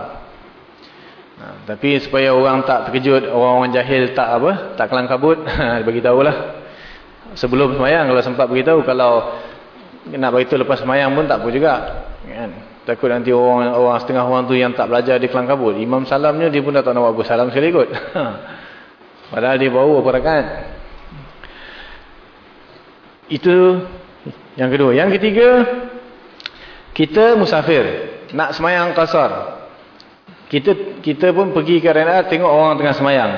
Nah, tapi supaya orang tak terkejut, orang-orang jahil tak apa, tak kelang kabut, bagi tahulah. Sebelum semayang kalau sempat beritahu, kalau nak beritahu lepas semayang pun tak apa juga. Kan? Takut nanti orang orang setengah orang tu yang tak belajar di kelang kabut. Imam salamnya dia pun dah tak nak buat salam sekali ikut. Padahal dia bawa apa rakaat. Itu yang kedua. Yang ketiga, kita musafir. Nak semayang kasar. Kita kita pun pergi ke arena tengok orang tengah semayang.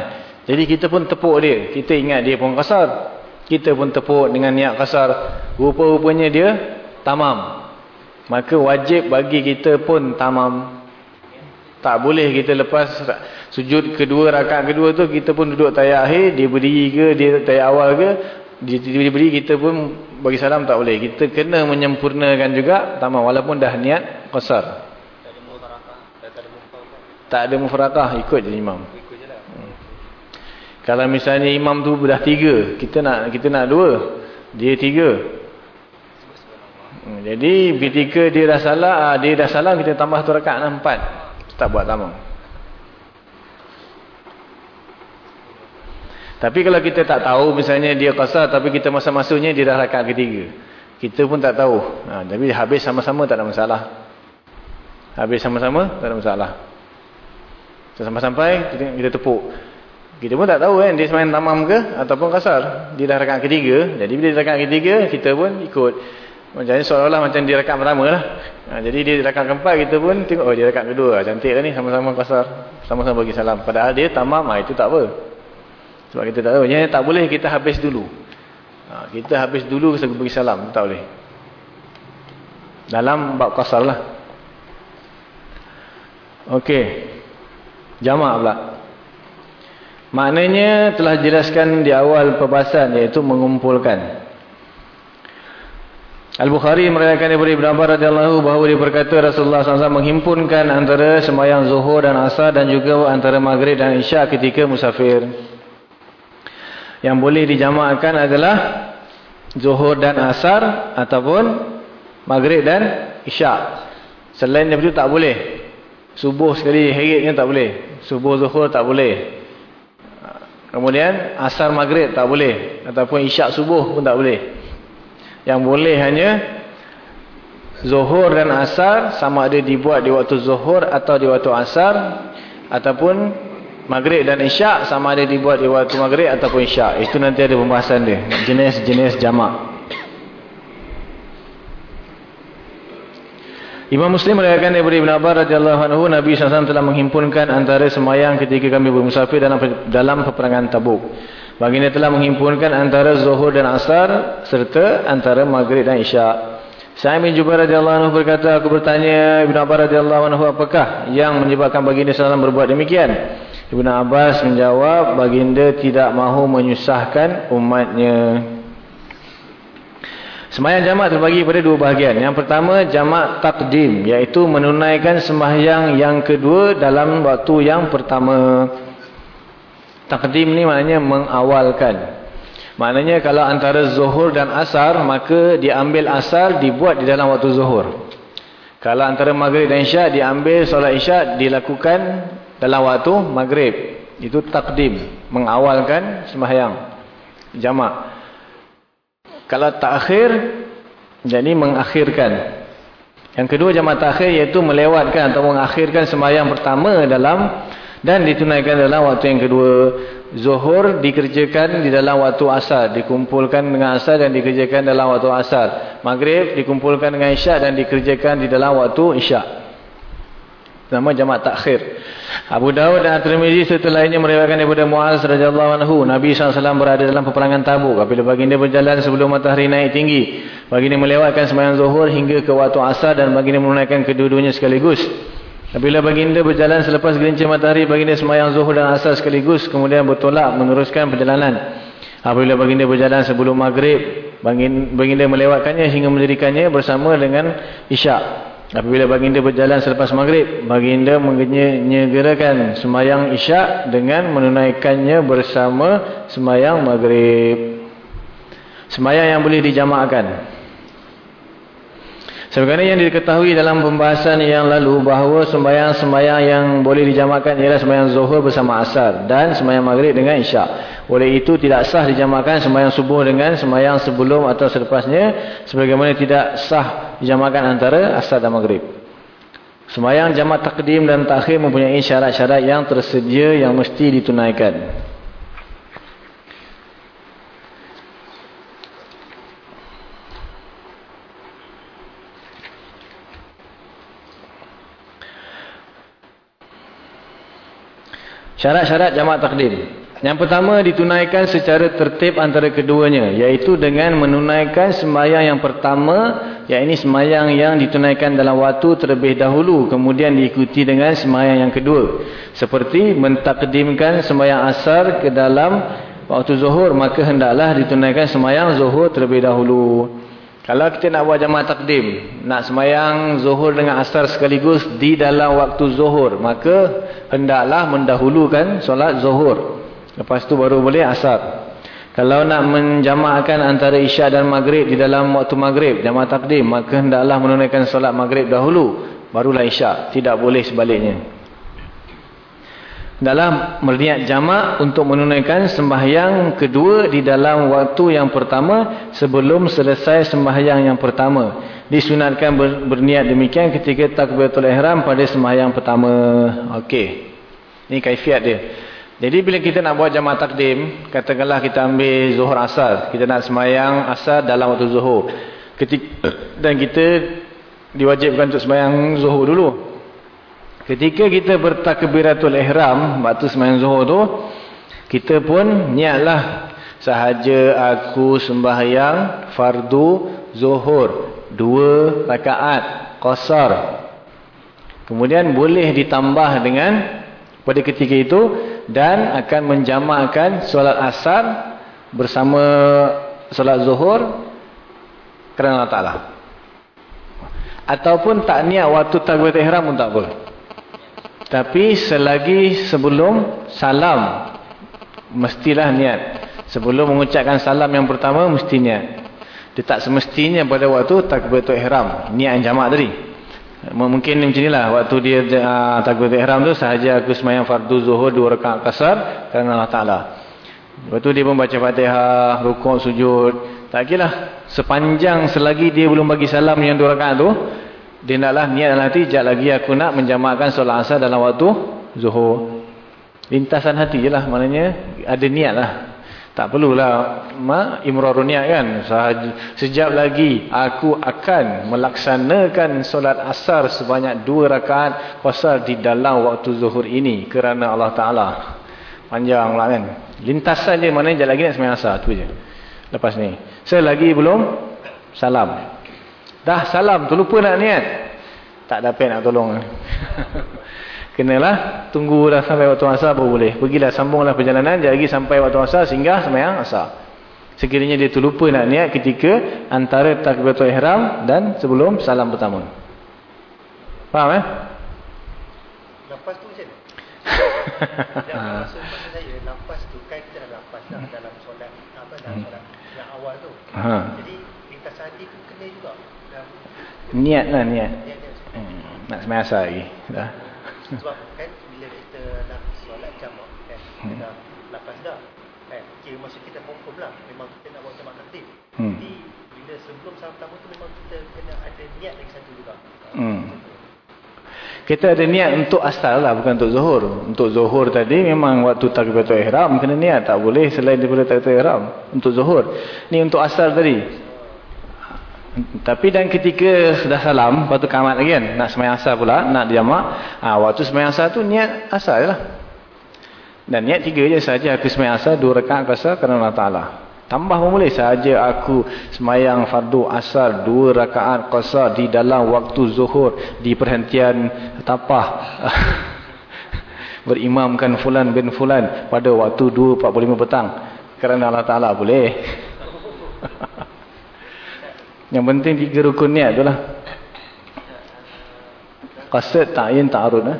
Jadi kita pun tepuk dia. Kita ingat dia pun kasar. Kita pun tepuk dengan niat kasar. Rupa-rupanya dia tamam. Maka wajib bagi kita pun tamam. Tak boleh kita lepas sujud kedua, rakaat kedua tu kita pun duduk tayak akhir, dia berdiri ke, dia tayak awal ke, berdiri kita pun bagi salam tak boleh. Kita kena menyempurnakan juga tamam walaupun dah niat qasar. Tak ada mufarakah, ikut je imam. Kalau misalnya imam tu dah tiga, kita nak kita nak dua, dia tiga, Hmm, jadi ketika dia dah salah, ah, dia dah salah kita tambah tu rakaat lah, empat. Tak buat tamam. Tapi kalau kita tak tahu misalnya dia kasar tapi kita masa-masanya dia dah rakaat ketiga. Kita pun tak tahu. Ha, tapi habis sama-sama tak ada masalah. Habis sama-sama tak ada masalah. Sampai-sampai kita, kita tepuk. Kita pun tak tahu kan dia semain tamam ke ataupun kasar. Dia dah rakaat ketiga. Jadi bila dia rakaat ketiga kita pun ikut. Macam seolah-olah macam di rekat pertama lah. Ha, jadi di rekat keempat kita pun tengok, oh di rekat kedua. Cantik lah ni, sama-sama kasar. Sama-sama bagi salam. Padahal dia tamam, ha, itu tak apa. Sebab kita tak tahu. Yang tak boleh kita habis dulu. Ha, kita habis dulu kita bagi salam. Tak boleh. Dalam bab kasar lah. Okey. Jamak pula. Maknanya telah jelaskan di awal perbahasan iaitu mengumpulkan. Al-Bukhari meriwayatkan daripada Ibn Abbas radhiyallahu bahawa dia berkata Rasulullah SAW menghimpunkan antara sembahyang zuhur dan asar dan juga antara maghrib dan isyak ketika musafir. Yang boleh dijamakkan adalah zuhur dan asar ataupun maghrib dan isyak. Selain daripada itu tak boleh. Subuh sekali heritnya tak boleh. Subuh zuhur tak boleh. Kemudian asar maghrib tak boleh ataupun isyak subuh pun tak boleh. Yang boleh hanya Zuhur dan Asar sama ada dibuat di waktu Zuhur atau di waktu Asar ataupun maghrib dan isyak sama ada dibuat di waktu maghrib ataupun isyak. Itu nanti ada pembahasan dia. Jenis-jenis jamak. Imam Muslim meriwayatkan daripada Ibn Abbas radhiyallahu anhu Nabi SAW telah menghimpunkan antara semayang ketika kami bermusafir dalam dalam peperangan Tabuk. Baginda telah menghimpunkan antara Zuhur dan Asar serta antara Maghrib dan Isyak. Sa'id bin Jubair radhiyallahu anhu berkata, aku bertanya Ibn Abbas radhiyallahu anhu apakah yang menyebabkan baginda SAW berbuat demikian? Ibn Abbas menjawab, baginda tidak mahu menyusahkan umatnya. Semayang jamak terbagi pada dua bahagian. Yang pertama, jamak takdim. Iaitu menunaikan sembahyang yang kedua dalam waktu yang pertama. Takdim ni maknanya mengawalkan. Maknanya kalau antara zuhur dan asar, maka diambil asar dibuat di dalam waktu zuhur. Kalau antara maghrib dan isyak, diambil solat isyak dilakukan dalam waktu maghrib. Itu takdim. Mengawalkan sembahyang. Jamak. Kalau takhir, jadi mengakhirkan. Yang kedua jamaah takhir iaitu melewatkan atau mengakhirkan sembahyang pertama dalam dan ditunaikan dalam waktu yang kedua. Zuhur dikerjakan di dalam waktu asar. Dikumpulkan dengan asar dan dikerjakan dalam waktu asar. Maghrib dikumpulkan dengan isyak dan dikerjakan di dalam waktu isyak. Nama jamaah takhir. Abu Dawud dan At-Tirmizi setelah ini meriwayatkan daripada Muaz radhiyallahu anhu, Nabi SAW berada dalam peperangan Tabuk. Apabila baginda berjalan sebelum matahari naik tinggi, baginda melewatkan sembahyang Zuhur hingga ke waktu Asar dan baginda menunaikan kedua-duanya sekaligus. Apabila baginda berjalan selepas gelincir matahari, baginda sembahyang Zuhur dan Asar sekaligus, kemudian bertolak meneruskan perjalanan. Apabila baginda berjalan sebelum Maghrib, baginda melewatkannya hingga mendirikannya bersama dengan Isyak. Apabila baginda berjalan selepas maghrib, baginda menyegerakan semayang isyak dengan menunaikannya bersama semayang maghrib. Semayang yang boleh dijamakkan. Sebagaimana yang diketahui dalam pembahasan yang lalu bahawa sembahyang-sembahyang yang boleh dijamakkan ialah sembahyang zuhur bersama asar dan sembahyang maghrib dengan isyak. Oleh itu tidak sah dijamakkan sembahyang subuh dengan sembahyang sebelum atau selepasnya sebagaimana tidak sah dijamakkan antara asar dan maghrib. Sembahyang jamak takdim dan takhir mempunyai syarat-syarat yang tersedia yang mesti ditunaikan. Syarat-syarat jamak takdim. Yang pertama ditunaikan secara tertib antara keduanya. Iaitu dengan menunaikan sembahyang yang pertama. Iaitu sembahyang yang ditunaikan dalam waktu terlebih dahulu. Kemudian diikuti dengan sembahyang yang kedua. Seperti mentakdimkan sembahyang asar ke dalam waktu zuhur. Maka hendaklah ditunaikan sembahyang zuhur terlebih dahulu. Kalau kita nak buat jamaah takdim, nak semayang zuhur dengan asar sekaligus di dalam waktu zuhur, maka hendaklah mendahulukan solat zuhur. Lepas tu baru boleh asar. Kalau nak menjamaahkan antara isyak dan maghrib di dalam waktu maghrib, jamaah takdim, maka hendaklah menunaikan solat maghrib dahulu, barulah isyak. Tidak boleh sebaliknya dalam berniat jamak untuk menunaikan sembahyang kedua di dalam waktu yang pertama sebelum selesai sembahyang yang pertama. Disunatkan ber, berniat demikian ketika takbiratul ihram pada sembahyang pertama. Okey. Ini kaifiat dia. Jadi bila kita nak buat jamak takdim, katakanlah kita ambil zuhur asar, kita nak sembahyang asar dalam waktu zuhur. Ketika, dan kita diwajibkan untuk sembahyang zuhur dulu. Ketika kita bertakbiratul ihram waktu sembahyang zuhur tu, kita pun niatlah sahaja aku sembahyang fardu zuhur dua rakaat qasar. Kemudian boleh ditambah dengan pada ketika itu dan akan menjamakkan solat asar bersama solat zuhur kerana Allah Ta'ala. Ataupun tak niat waktu takbiratul ihram pun tak boleh. Tapi selagi sebelum salam mestilah niat. Sebelum mengucapkan salam yang pertama mesti niat. Dia tak semestinya pada waktu takbiratul ihram, niat yang jamak tadi. Mungkin macam inilah waktu dia uh, takbiratul ihram tu sahaja aku sembahyang fardu zuhur dua rakaat kasar kerana Allah Taala. Waktu dia membaca Fatihah, rukuk, sujud, tak kiralah sepanjang selagi dia belum bagi salam yang dua rakaat tu dia naklah niat dalam hati, sekejap lagi aku nak menjamakkan solat asar dalam waktu zuhur. Lintasan hati je lah. Maknanya ada niat lah. Tak perlulah ma, imrarun niat kan. Sejak lagi aku akan melaksanakan solat asar sebanyak dua rakaat kosar di dalam waktu zuhur ini. Kerana Allah Ta'ala. Panjang lah kan. Lintasan je maknanya sekejap lagi nak semayang asar. Itu je. Lepas ni. Selagi belum salam. Dah salam. Terlupa nak niat. Tak dapat nak tolong. Kenalah tunggulah sampai waktu asar baru boleh. Pergilah sambunglah perjalanan jadi lagi sampai waktu asar sehingga sembahyang asar. Sekiranya dia terlupa nak niat ketika antara takbiratul ihram dan sebelum salam pertama. Faham eh? Lepas tu macam mana? maksud, maksud saya, lepas tu kan kita dah lepas dah dalam solat apa dalam hmm. solat yang awal tu. Ha. Jadi lintas hati tu kena juga. Niat lah niat. Hmm. Nak sembahyang asar lagi. Dah. Sebab kan bila kita nak solat jamak kan, kita hmm. dah lepas dah. Kan, kira masa kita confirm lah. Memang kita nak buat jamak tertib. Hmm. Jadi bila sebelum salam pertama tu memang kita kena ada niat lagi satu juga. Hmm. Kita ada niat untuk asal lah, bukan untuk zuhur. Untuk zuhur tadi memang waktu takbiratul ihram kena niat. Tak boleh selain daripada takbiratul ihram. Untuk zuhur. Ni untuk asal tadi. Tapi dan ketika sudah salam, lepas tu kamat lagi kan, nak semayang asar pula, nak diamak, ha, waktu semayang asar tu niat asar je lah. Dan niat tiga je saja aku semayang asar, dua rekaan asar kerana Allah Ta'ala. Tambah pun boleh saja aku semayang fardu asar, dua rakaat qasar di dalam waktu zuhur, di perhentian tapah. Berimamkan fulan bin fulan pada waktu 2.45 petang. Kerana Allah Ta'ala boleh. Yang penting tiga rukun niat tu lah. Qasid, ta'in, ta'arun. Eh?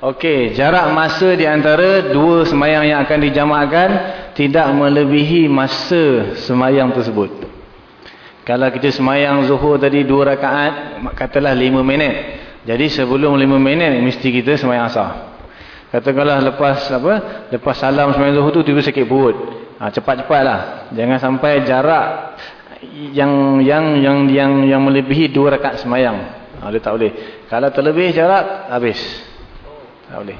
Okey, jarak masa di antara dua semayang yang akan dijamakkan tidak melebihi masa semayang tersebut. Kalau kita semayang zuhur tadi dua rakaat, katalah lima minit. Jadi sebelum lima minit, mesti kita semayang asar. Katakanlah lepas apa? Lepas salam sembahyang zuhur tu tiba sakit perut. Ha, cepat-cepatlah. Jangan sampai jarak yang yang yang yang yang melebihi dua rakaat sembahyang. Ha, dia tak boleh. Kalau terlebih jarak habis. Tak boleh.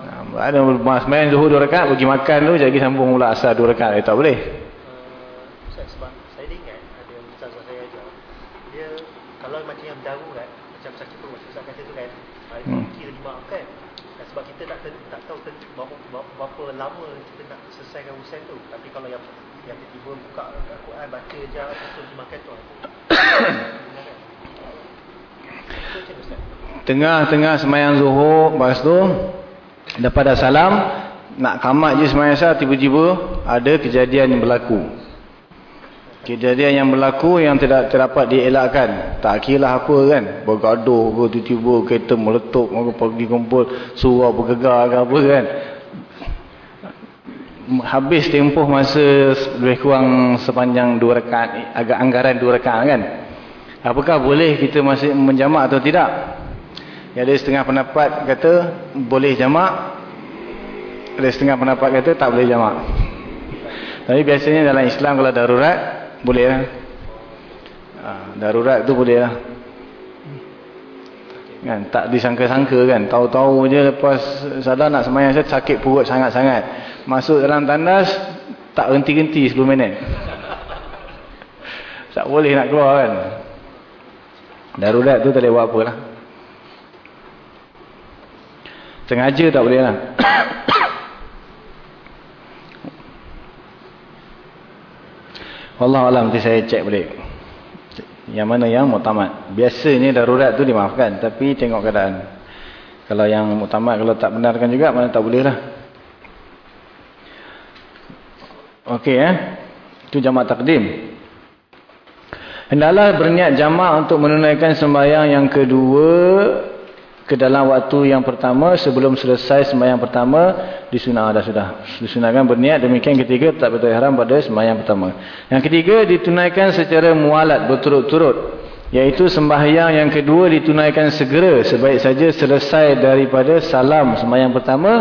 Ha, ada sembahyang zuhur dua rakaat pergi makan tu jadi sambung pula asar dua rakaat. Eh, tak boleh. Tengah-tengah semayang zuhur, lepas tu, lepas dah salam, nak kamat je semayang sah, tiba-tiba ada kejadian yang berlaku. Kejadian yang berlaku yang tidak terdapat dielakkan. Tak kira apa kan. Bergaduh ke, tiba-tiba kereta meletup, pergi kumpul, surau bergegar ke apa kan habis tempoh masa lebih kurang sepanjang dua rekat agak anggaran dua rekat kan? Apakah boleh kita masih menjamak atau tidak? Ada setengah pendapat kata boleh jamak. Ada setengah pendapat kata tak boleh jamak. Tapi biasanya dalam Islam kalau darurat boleh lah. Ha, darurat tu boleh lah. Kan tak disangka-sangka kan? Tahu-tahu je lepas sadar nak semayang saya sakit perut sangat-sangat Masuk dalam tandas tak henti-henti 10 minit. tak boleh nak keluar kan. Darurat tu tak boleh buat apa lah. Sengaja tak boleh lah. Allah Allah nanti saya cek balik. Yang mana yang mutamat. Biasanya darurat tu dimaafkan. Tapi tengok keadaan. Kalau yang mutamat kalau tak benarkan juga mana tak boleh lah. Okey eh. Itu jamak takdim. Hendaklah berniat jamak untuk menunaikan sembahyang yang kedua ke dalam waktu yang pertama sebelum selesai sembahyang pertama disunah dah sudah. Disunahkan berniat demikian ketiga tak betul ihram pada sembahyang pertama. Yang ketiga ditunaikan secara mualat berturut-turut. Iaitu sembahyang yang kedua ditunaikan segera sebaik saja selesai daripada salam sembahyang pertama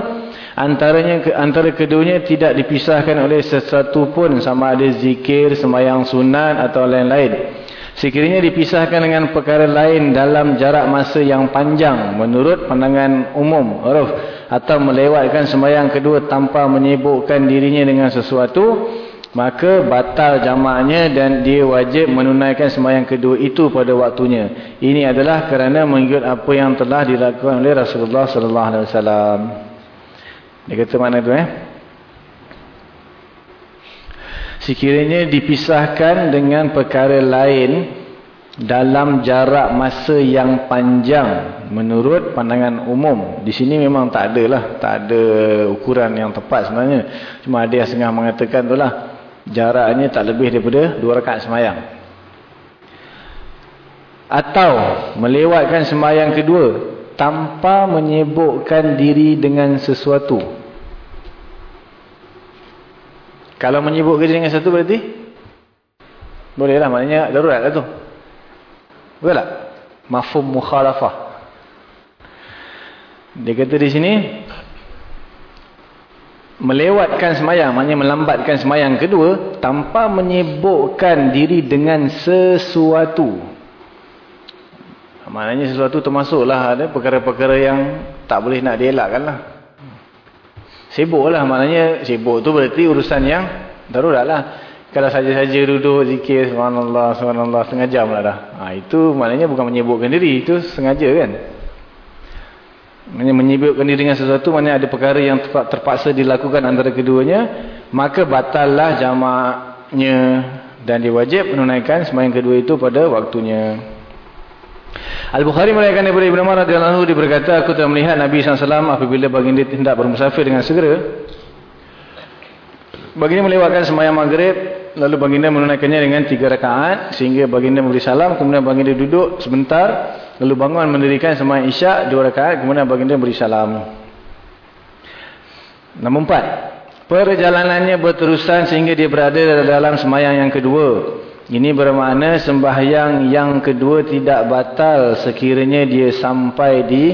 antaranya antara keduanya tidak dipisahkan oleh sesuatu pun sama ada zikir, sembahyang sunat atau lain-lain. Sekiranya dipisahkan dengan perkara lain dalam jarak masa yang panjang menurut pandangan umum uruf atau melewatkan sembahyang kedua tanpa menyibukkan dirinya dengan sesuatu maka batal jamaknya dan dia wajib menunaikan sembahyang kedua itu pada waktunya. Ini adalah kerana mengikut apa yang telah dilakukan oleh Rasulullah sallallahu alaihi wasallam. Dia kata mana tu eh? Sekiranya dipisahkan dengan perkara lain dalam jarak masa yang panjang menurut pandangan umum. Di sini memang tak ada lah. Tak ada ukuran yang tepat sebenarnya. Cuma ada yang setengah mengatakan tu lah. Jaraknya tak lebih daripada dua rakaat semayang. Atau melewatkan semayang kedua tanpa menyebutkan diri dengan sesuatu. Kalau menyebut kerja dengan satu berarti? Bolehlah maknanya darurat lah tu. Betul tak? Mafhum mukhalafah. Dia kata di sini melewatkan semayang, maknanya melambatkan semayang kedua tanpa menyebutkan diri dengan sesuatu. Maknanya sesuatu termasuklah ada perkara-perkara yang tak boleh nak dielakkan lah. Sibuk lah maknanya sibuk tu berarti urusan yang darurat lah. Kalau saja-saja duduk zikir subhanallah subhanallah setengah jam lah dah. Ha, itu maknanya bukan menyibukkan diri. Itu sengaja kan. Maknanya menyibukkan diri dengan sesuatu maknanya ada perkara yang terpaksa dilakukan antara keduanya. Maka batallah jamaknya dan diwajib menunaikan semayang kedua itu pada waktunya. Al-Bukhari meriwayatkan daripada Ibnu Umar radhiyallahu anhu berkata aku telah melihat Nabi SAW apabila baginda hendak bermusafir dengan segera. Baginda melewatkan sembahyang maghrib lalu baginda menunaikannya dengan tiga rakaat sehingga baginda memberi salam kemudian baginda duduk sebentar lalu bangun mendirikan sembahyang isyak dua rakaat kemudian baginda memberi salam. Nombor empat perjalanannya berterusan sehingga dia berada dalam sembahyang yang kedua ini bermakna sembahyang yang kedua tidak batal sekiranya dia sampai di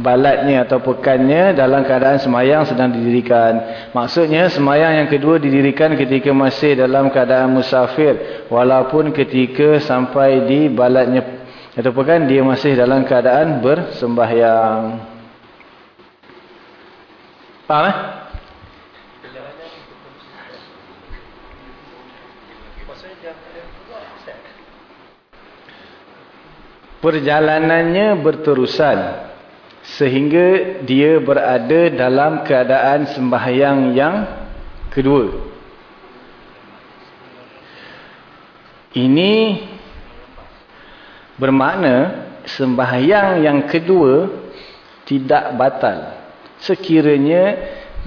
balatnya atau pekannya dalam keadaan sembahyang sedang didirikan. Maksudnya sembahyang yang kedua didirikan ketika masih dalam keadaan musafir. Walaupun ketika sampai di balatnya atau pekan dia masih dalam keadaan bersembahyang. Faham eh? Perjalanannya berterusan sehingga dia berada dalam keadaan sembahyang yang kedua. Ini bermakna sembahyang yang kedua tidak batal sekiranya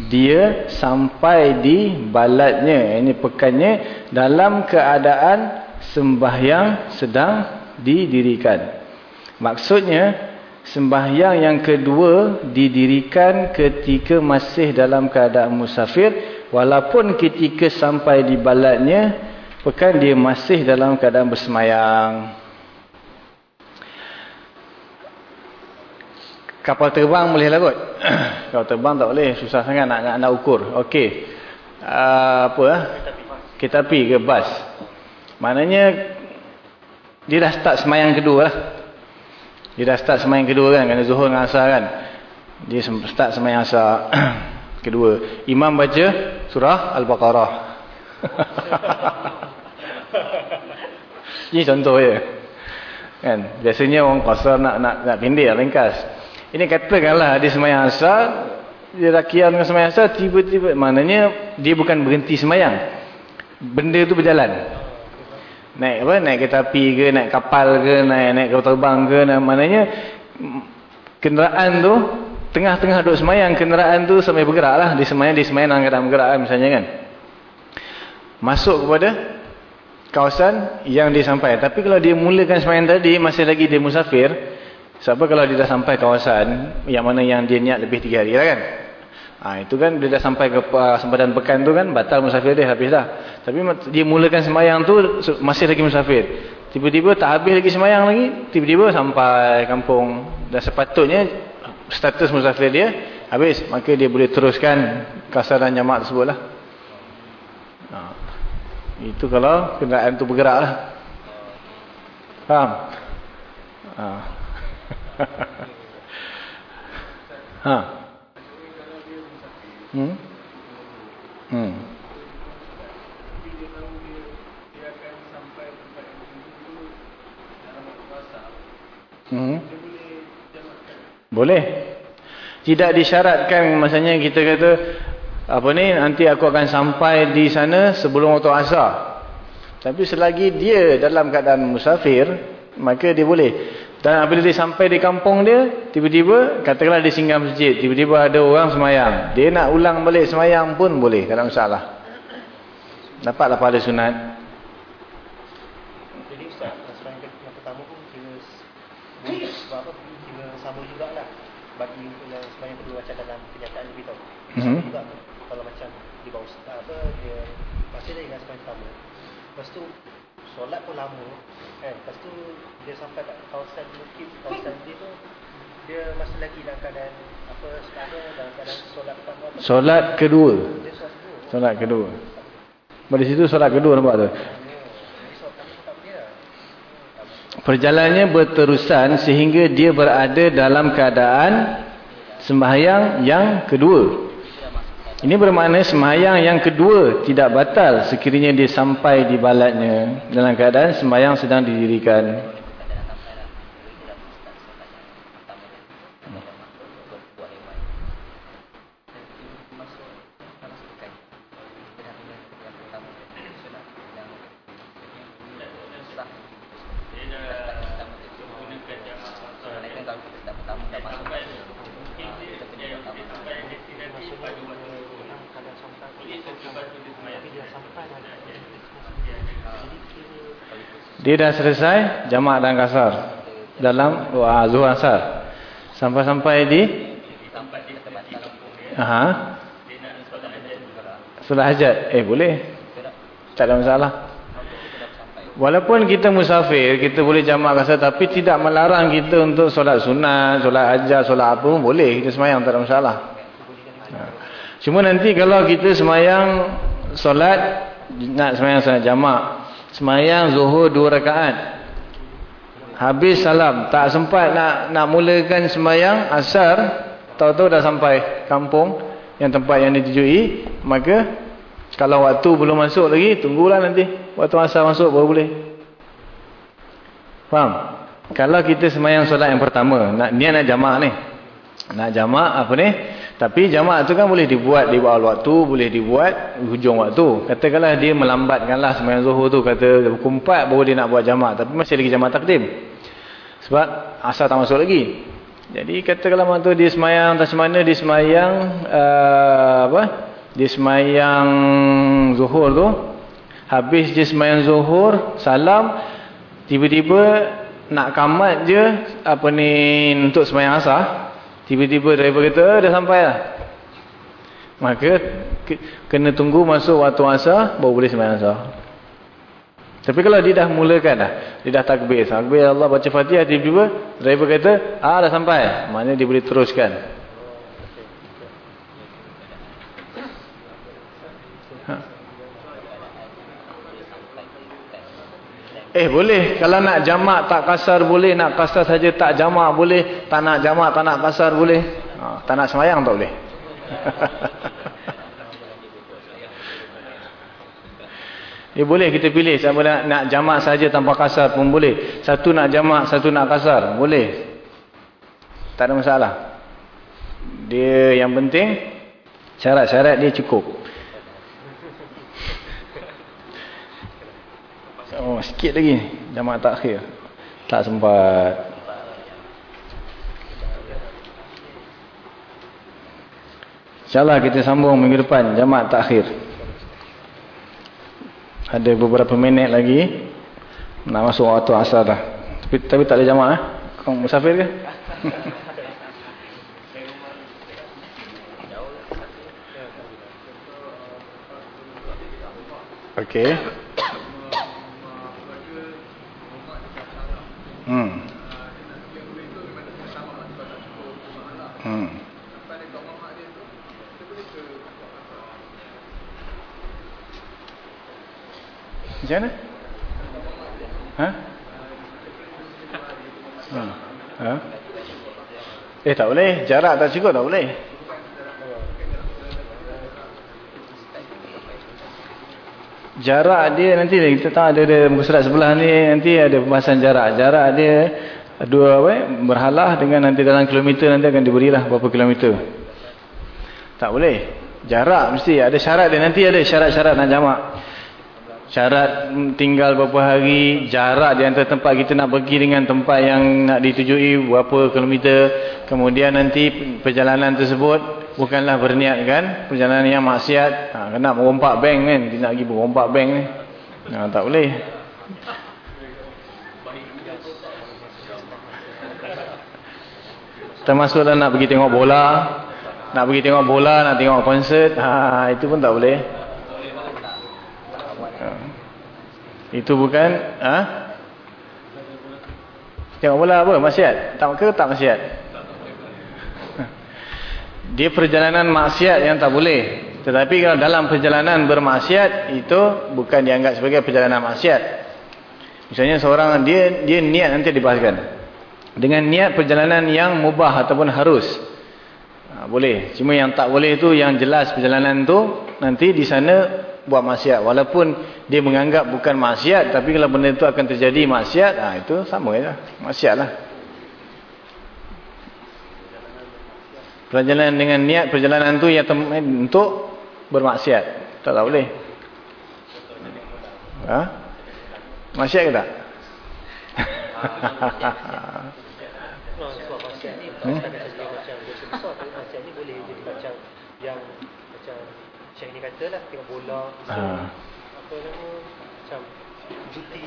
dia sampai di balatnya ini pekannya dalam keadaan sembahyang sedang didirikan. Maksudnya sembahyang yang kedua didirikan ketika masih dalam keadaan musafir walaupun ketika sampai di balatnya pekan dia masih dalam keadaan bersemayang. Kapal terbang boleh lah kot. Kapal terbang tak boleh. Susah sangat nak, nak, nak ukur. Okey. Uh, apa lah? Kita ke bas. Maknanya dia dah start semayang kedua lah. Dia dah start semayang kedua kan. Kerana zuhur dengan asar kan. Dia start semayang asar kedua. Imam baca surah Al-Baqarah. Ini contoh je. Kan? Biasanya orang kuasa nak nak nak pendek lah ringkas. Ini katakanlah dia semayang asar. Dia dah kiam dengan semayang asar. Tiba-tiba. Maknanya dia bukan berhenti semayang. Benda tu berjalan naik apa? Naik kereta api ke? Naik kapal ke? Naik naik kapal terbang ke? Nah, maknanya kenderaan tu tengah-tengah duduk semayang kenderaan tu sampai bergerak lah di semayang di semayang dalam keadaan bergerak kan misalnya kan. Masuk kepada kawasan yang dia sampai. Tapi kalau dia mulakan semayang tadi masih lagi dia musafir. Sebab kalau dia dah sampai kawasan yang mana yang dia niat lebih 3 hari lah kan Ha, itu kan dia dah sampai ke uh, sempadan pekan tu kan batal musafir dia habis dah. Tapi dia mulakan semayang tu masih lagi musafir. Tiba-tiba tak habis lagi semayang lagi, tiba-tiba sampai kampung dan sepatutnya status musafir dia habis, maka dia boleh teruskan kasaran tersebut lah. Ha. Itu kalau kenderaan tu bergerak lah. Faham? Ha. ha. Hmm? Hmm. Hmm. Boleh. Tidak disyaratkan masanya kita kata apa ni nanti aku akan sampai di sana sebelum waktu asar. Tapi selagi dia dalam keadaan musafir, maka dia boleh. Dan apabila dia sampai di kampung dia, tiba-tiba katakanlah dia singgah masjid, tiba-tiba ada orang semayang. Dia nak ulang balik semayang pun boleh, tak ada masalah. Dapatlah pada sunat. Jadi Ustaz, seorang yang pertama pun kira sebab apa kira sama jugalah bagi yang sebanyak kedua macam dalam kenyataan lebih tahu. Mhm. Sama juga kalau macam di bawah apa dia masih dia ingat sebanyak pertama. Lepas tu solat pun lama kan. Lepas tu dia sampai kat kawasan bukit kawasan dia tu dia masih lagi dalam keadaan apa apa dalam keadaan solat apa. Solat kedua. Dia solat kedua. Pada situ solat kedua nampak tu. Pertama lah. Perjalanannya berterusan sehingga dia berada dalam keadaan sembahyang yang kedua. Ini bermakna sembahyang yang kedua tidak batal sekiranya dia sampai di balatnya dalam keadaan sembahyang sedang didirikan. Dia dah selesai jamak dan kasar dalam doa zuhur asar. Sampai-sampai di Aha. Solat hajat. Eh boleh. Tak ada masalah. Walaupun kita musafir, kita boleh jamak kasar tapi tidak melarang kita untuk solat sunat, solat hajat, solat apa pun boleh. Kita semayang tak ada masalah. Ha. Cuma nanti kalau kita semayang solat nak semayang solat jamak, semayang zuhur dua rakaat. Habis salam, tak sempat nak nak mulakan semayang asar, tahu-tahu dah sampai kampung yang tempat yang ditujui, maka kalau waktu belum masuk lagi, tunggulah nanti. Waktu asar masuk baru boleh. Faham? Kalau kita semayang solat yang pertama, nak niat nak jamak ni. Nak jamak apa ni? Tapi jamak tu kan boleh dibuat di awal waktu, boleh dibuat hujung waktu. Katakanlah dia melambatkanlah semayang zuhur tu, kata pukul 4 baru dia nak buat jamak. Tapi masih lagi jamak takdim. Sebab asar tak masuk lagi. Jadi katakanlah waktu dia semayang, tak semana dia semayang, uh, apa? Dia semayang zuhur tu. Habis dia semayang zuhur, salam. Tiba-tiba nak kamat je, apa ni, untuk semayang asar. Tiba-tiba driver kata, dah sampai lah. Maka, kena tunggu masuk waktu asar, baru boleh semayang asar. Tapi kalau dia dah mulakan dah, dia dah takbir. Takbir Allah baca fatihah, tiba-tiba driver kata, ah dah sampai. Maknanya dia boleh teruskan. Ha. Eh boleh. Kalau nak jamak tak kasar boleh. Nak kasar saja tak jamak boleh. Tak nak jamak tak nak kasar boleh. Ha, tak nak semayang tak boleh. Ya boleh kita pilih sama nak, nak jamak saja tanpa kasar pun boleh. Satu nak jamak, satu nak kasar. Boleh. Tak ada masalah. Dia yang penting syarat-syarat dia cukup. Oh, sikit lagi jamak takhir. Tak sempat. InsyaAllah kita sambung minggu depan jamak takhir. Ada beberapa minit lagi nak masuk waktu asar dah. Tapi, tapi tak ada jamak eh. Kau musafir ke? Okey. Hmm. Hmm. Macam mana? Ha? Ha? Eh tak boleh. Jarak tak cukup tak boleh. Jarak dia nanti kita tahu ada ada muka surat sebelah ni nanti ada pembahasan jarak. Jarak dia dua apa berhalah dengan nanti dalam kilometer nanti akan diberilah berapa kilometer. Tak boleh. Jarak mesti ada syarat dia nanti ada syarat-syarat nak jamak. Syarat tinggal berapa hari, jarak di antara tempat kita nak pergi dengan tempat yang nak ditujui berapa kilometer. Kemudian nanti perjalanan tersebut bukanlah berniat kan? Perjalanan yang maksiat. Ha, kena merompak bank kan? Dia nak pergi merompak bank ni. Ha, tak boleh. Termasuk dah nak pergi tengok bola. Nak pergi tengok bola nak tengok konsert. Ha, itu pun tak boleh. Ha. itu bukan ha? tengok bola apa? Maksiat? Tak ke tak maksiat dia perjalanan maksiat yang tak boleh. Tetapi kalau dalam perjalanan bermaksiat itu bukan dianggap sebagai perjalanan maksiat. Misalnya seorang dia dia niat nanti dibahaskan. Dengan niat perjalanan yang mubah ataupun harus. Ha, boleh. Cuma yang tak boleh itu yang jelas perjalanan itu nanti di sana buat maksiat. Walaupun dia menganggap bukan maksiat tapi kalau benda itu akan terjadi maksiat, ha, itu sama saja. Maksiatlah. Perjalanan dengan niat perjalanan tu yang untuk bermaksiat. Tak tak boleh. Ha? Maksiat ke tak? Hmm? Macam ni kata lah Tengok bola ha. Apa nama Macam Cuti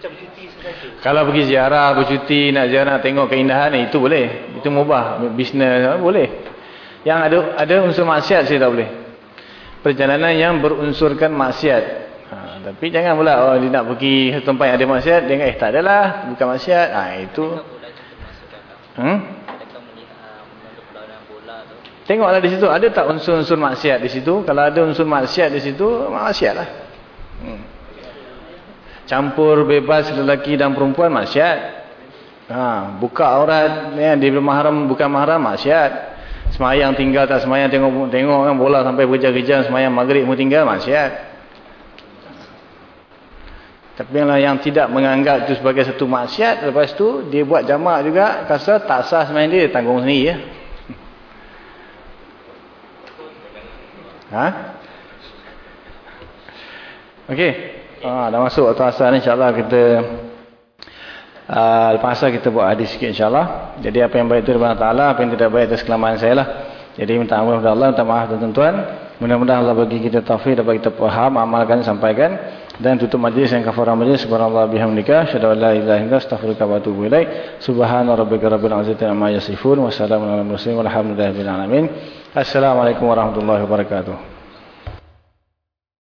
Macam cuti sesaja Kalau pergi ziarah Bercuti Nak ziarah Nak tengok keindahan Itu boleh. Itu mubah Bisnes Boleh. Yang ada Ada unsur maksiat Saya tak boleh. Perjalanan yang berunsurkan maksiat. Ha, Tapi jangan pula Oh dia nak pergi Tempat yang ada maksiat Dia eh tak adalah Bukan maksiat. Ha, Itu. Hmm? Tengoklah di situ ada tak unsur-unsur maksiat di situ? Kalau ada unsur maksiat di situ, maksiatlah. Hmm campur bebas lelaki dan perempuan maksiat ha, buka aurat ya, di mahram bukan mahram maksiat semayang tinggal tak semayang tengok tengok kan bola sampai berjam-jam semayang maghrib mu tinggal maksiat tapi yang, tidak menganggap itu sebagai satu maksiat lepas tu dia buat jamak juga kasa tak sah semayang dia, tanggung sendiri ya. ha? ok Ah, dah masuk waktu asar ni insyaAllah kita uh, lepas asar kita buat hadis sikit insyaAllah. Jadi apa yang baik itu daripada Allah, apa yang tidak baik itu kelemahan saya lah. Jadi minta maaf kepada Allah, minta maaf tuan-tuan. Mudah-mudahan Allah bagi kita taufik dapat kita faham, amalkan, sampaikan. Dan tutup majlis yang kafarah majlis. Subhanallah bihamdika. Syadu Allah ilaha illa astaghfirullah wa atubu ilaih. Subhana rabbika rabbil azizati amma yasifun. Wassalamualaikum warahmatullahi wabarakatuh. Assalamualaikum warahmatullahi wabarakatuh.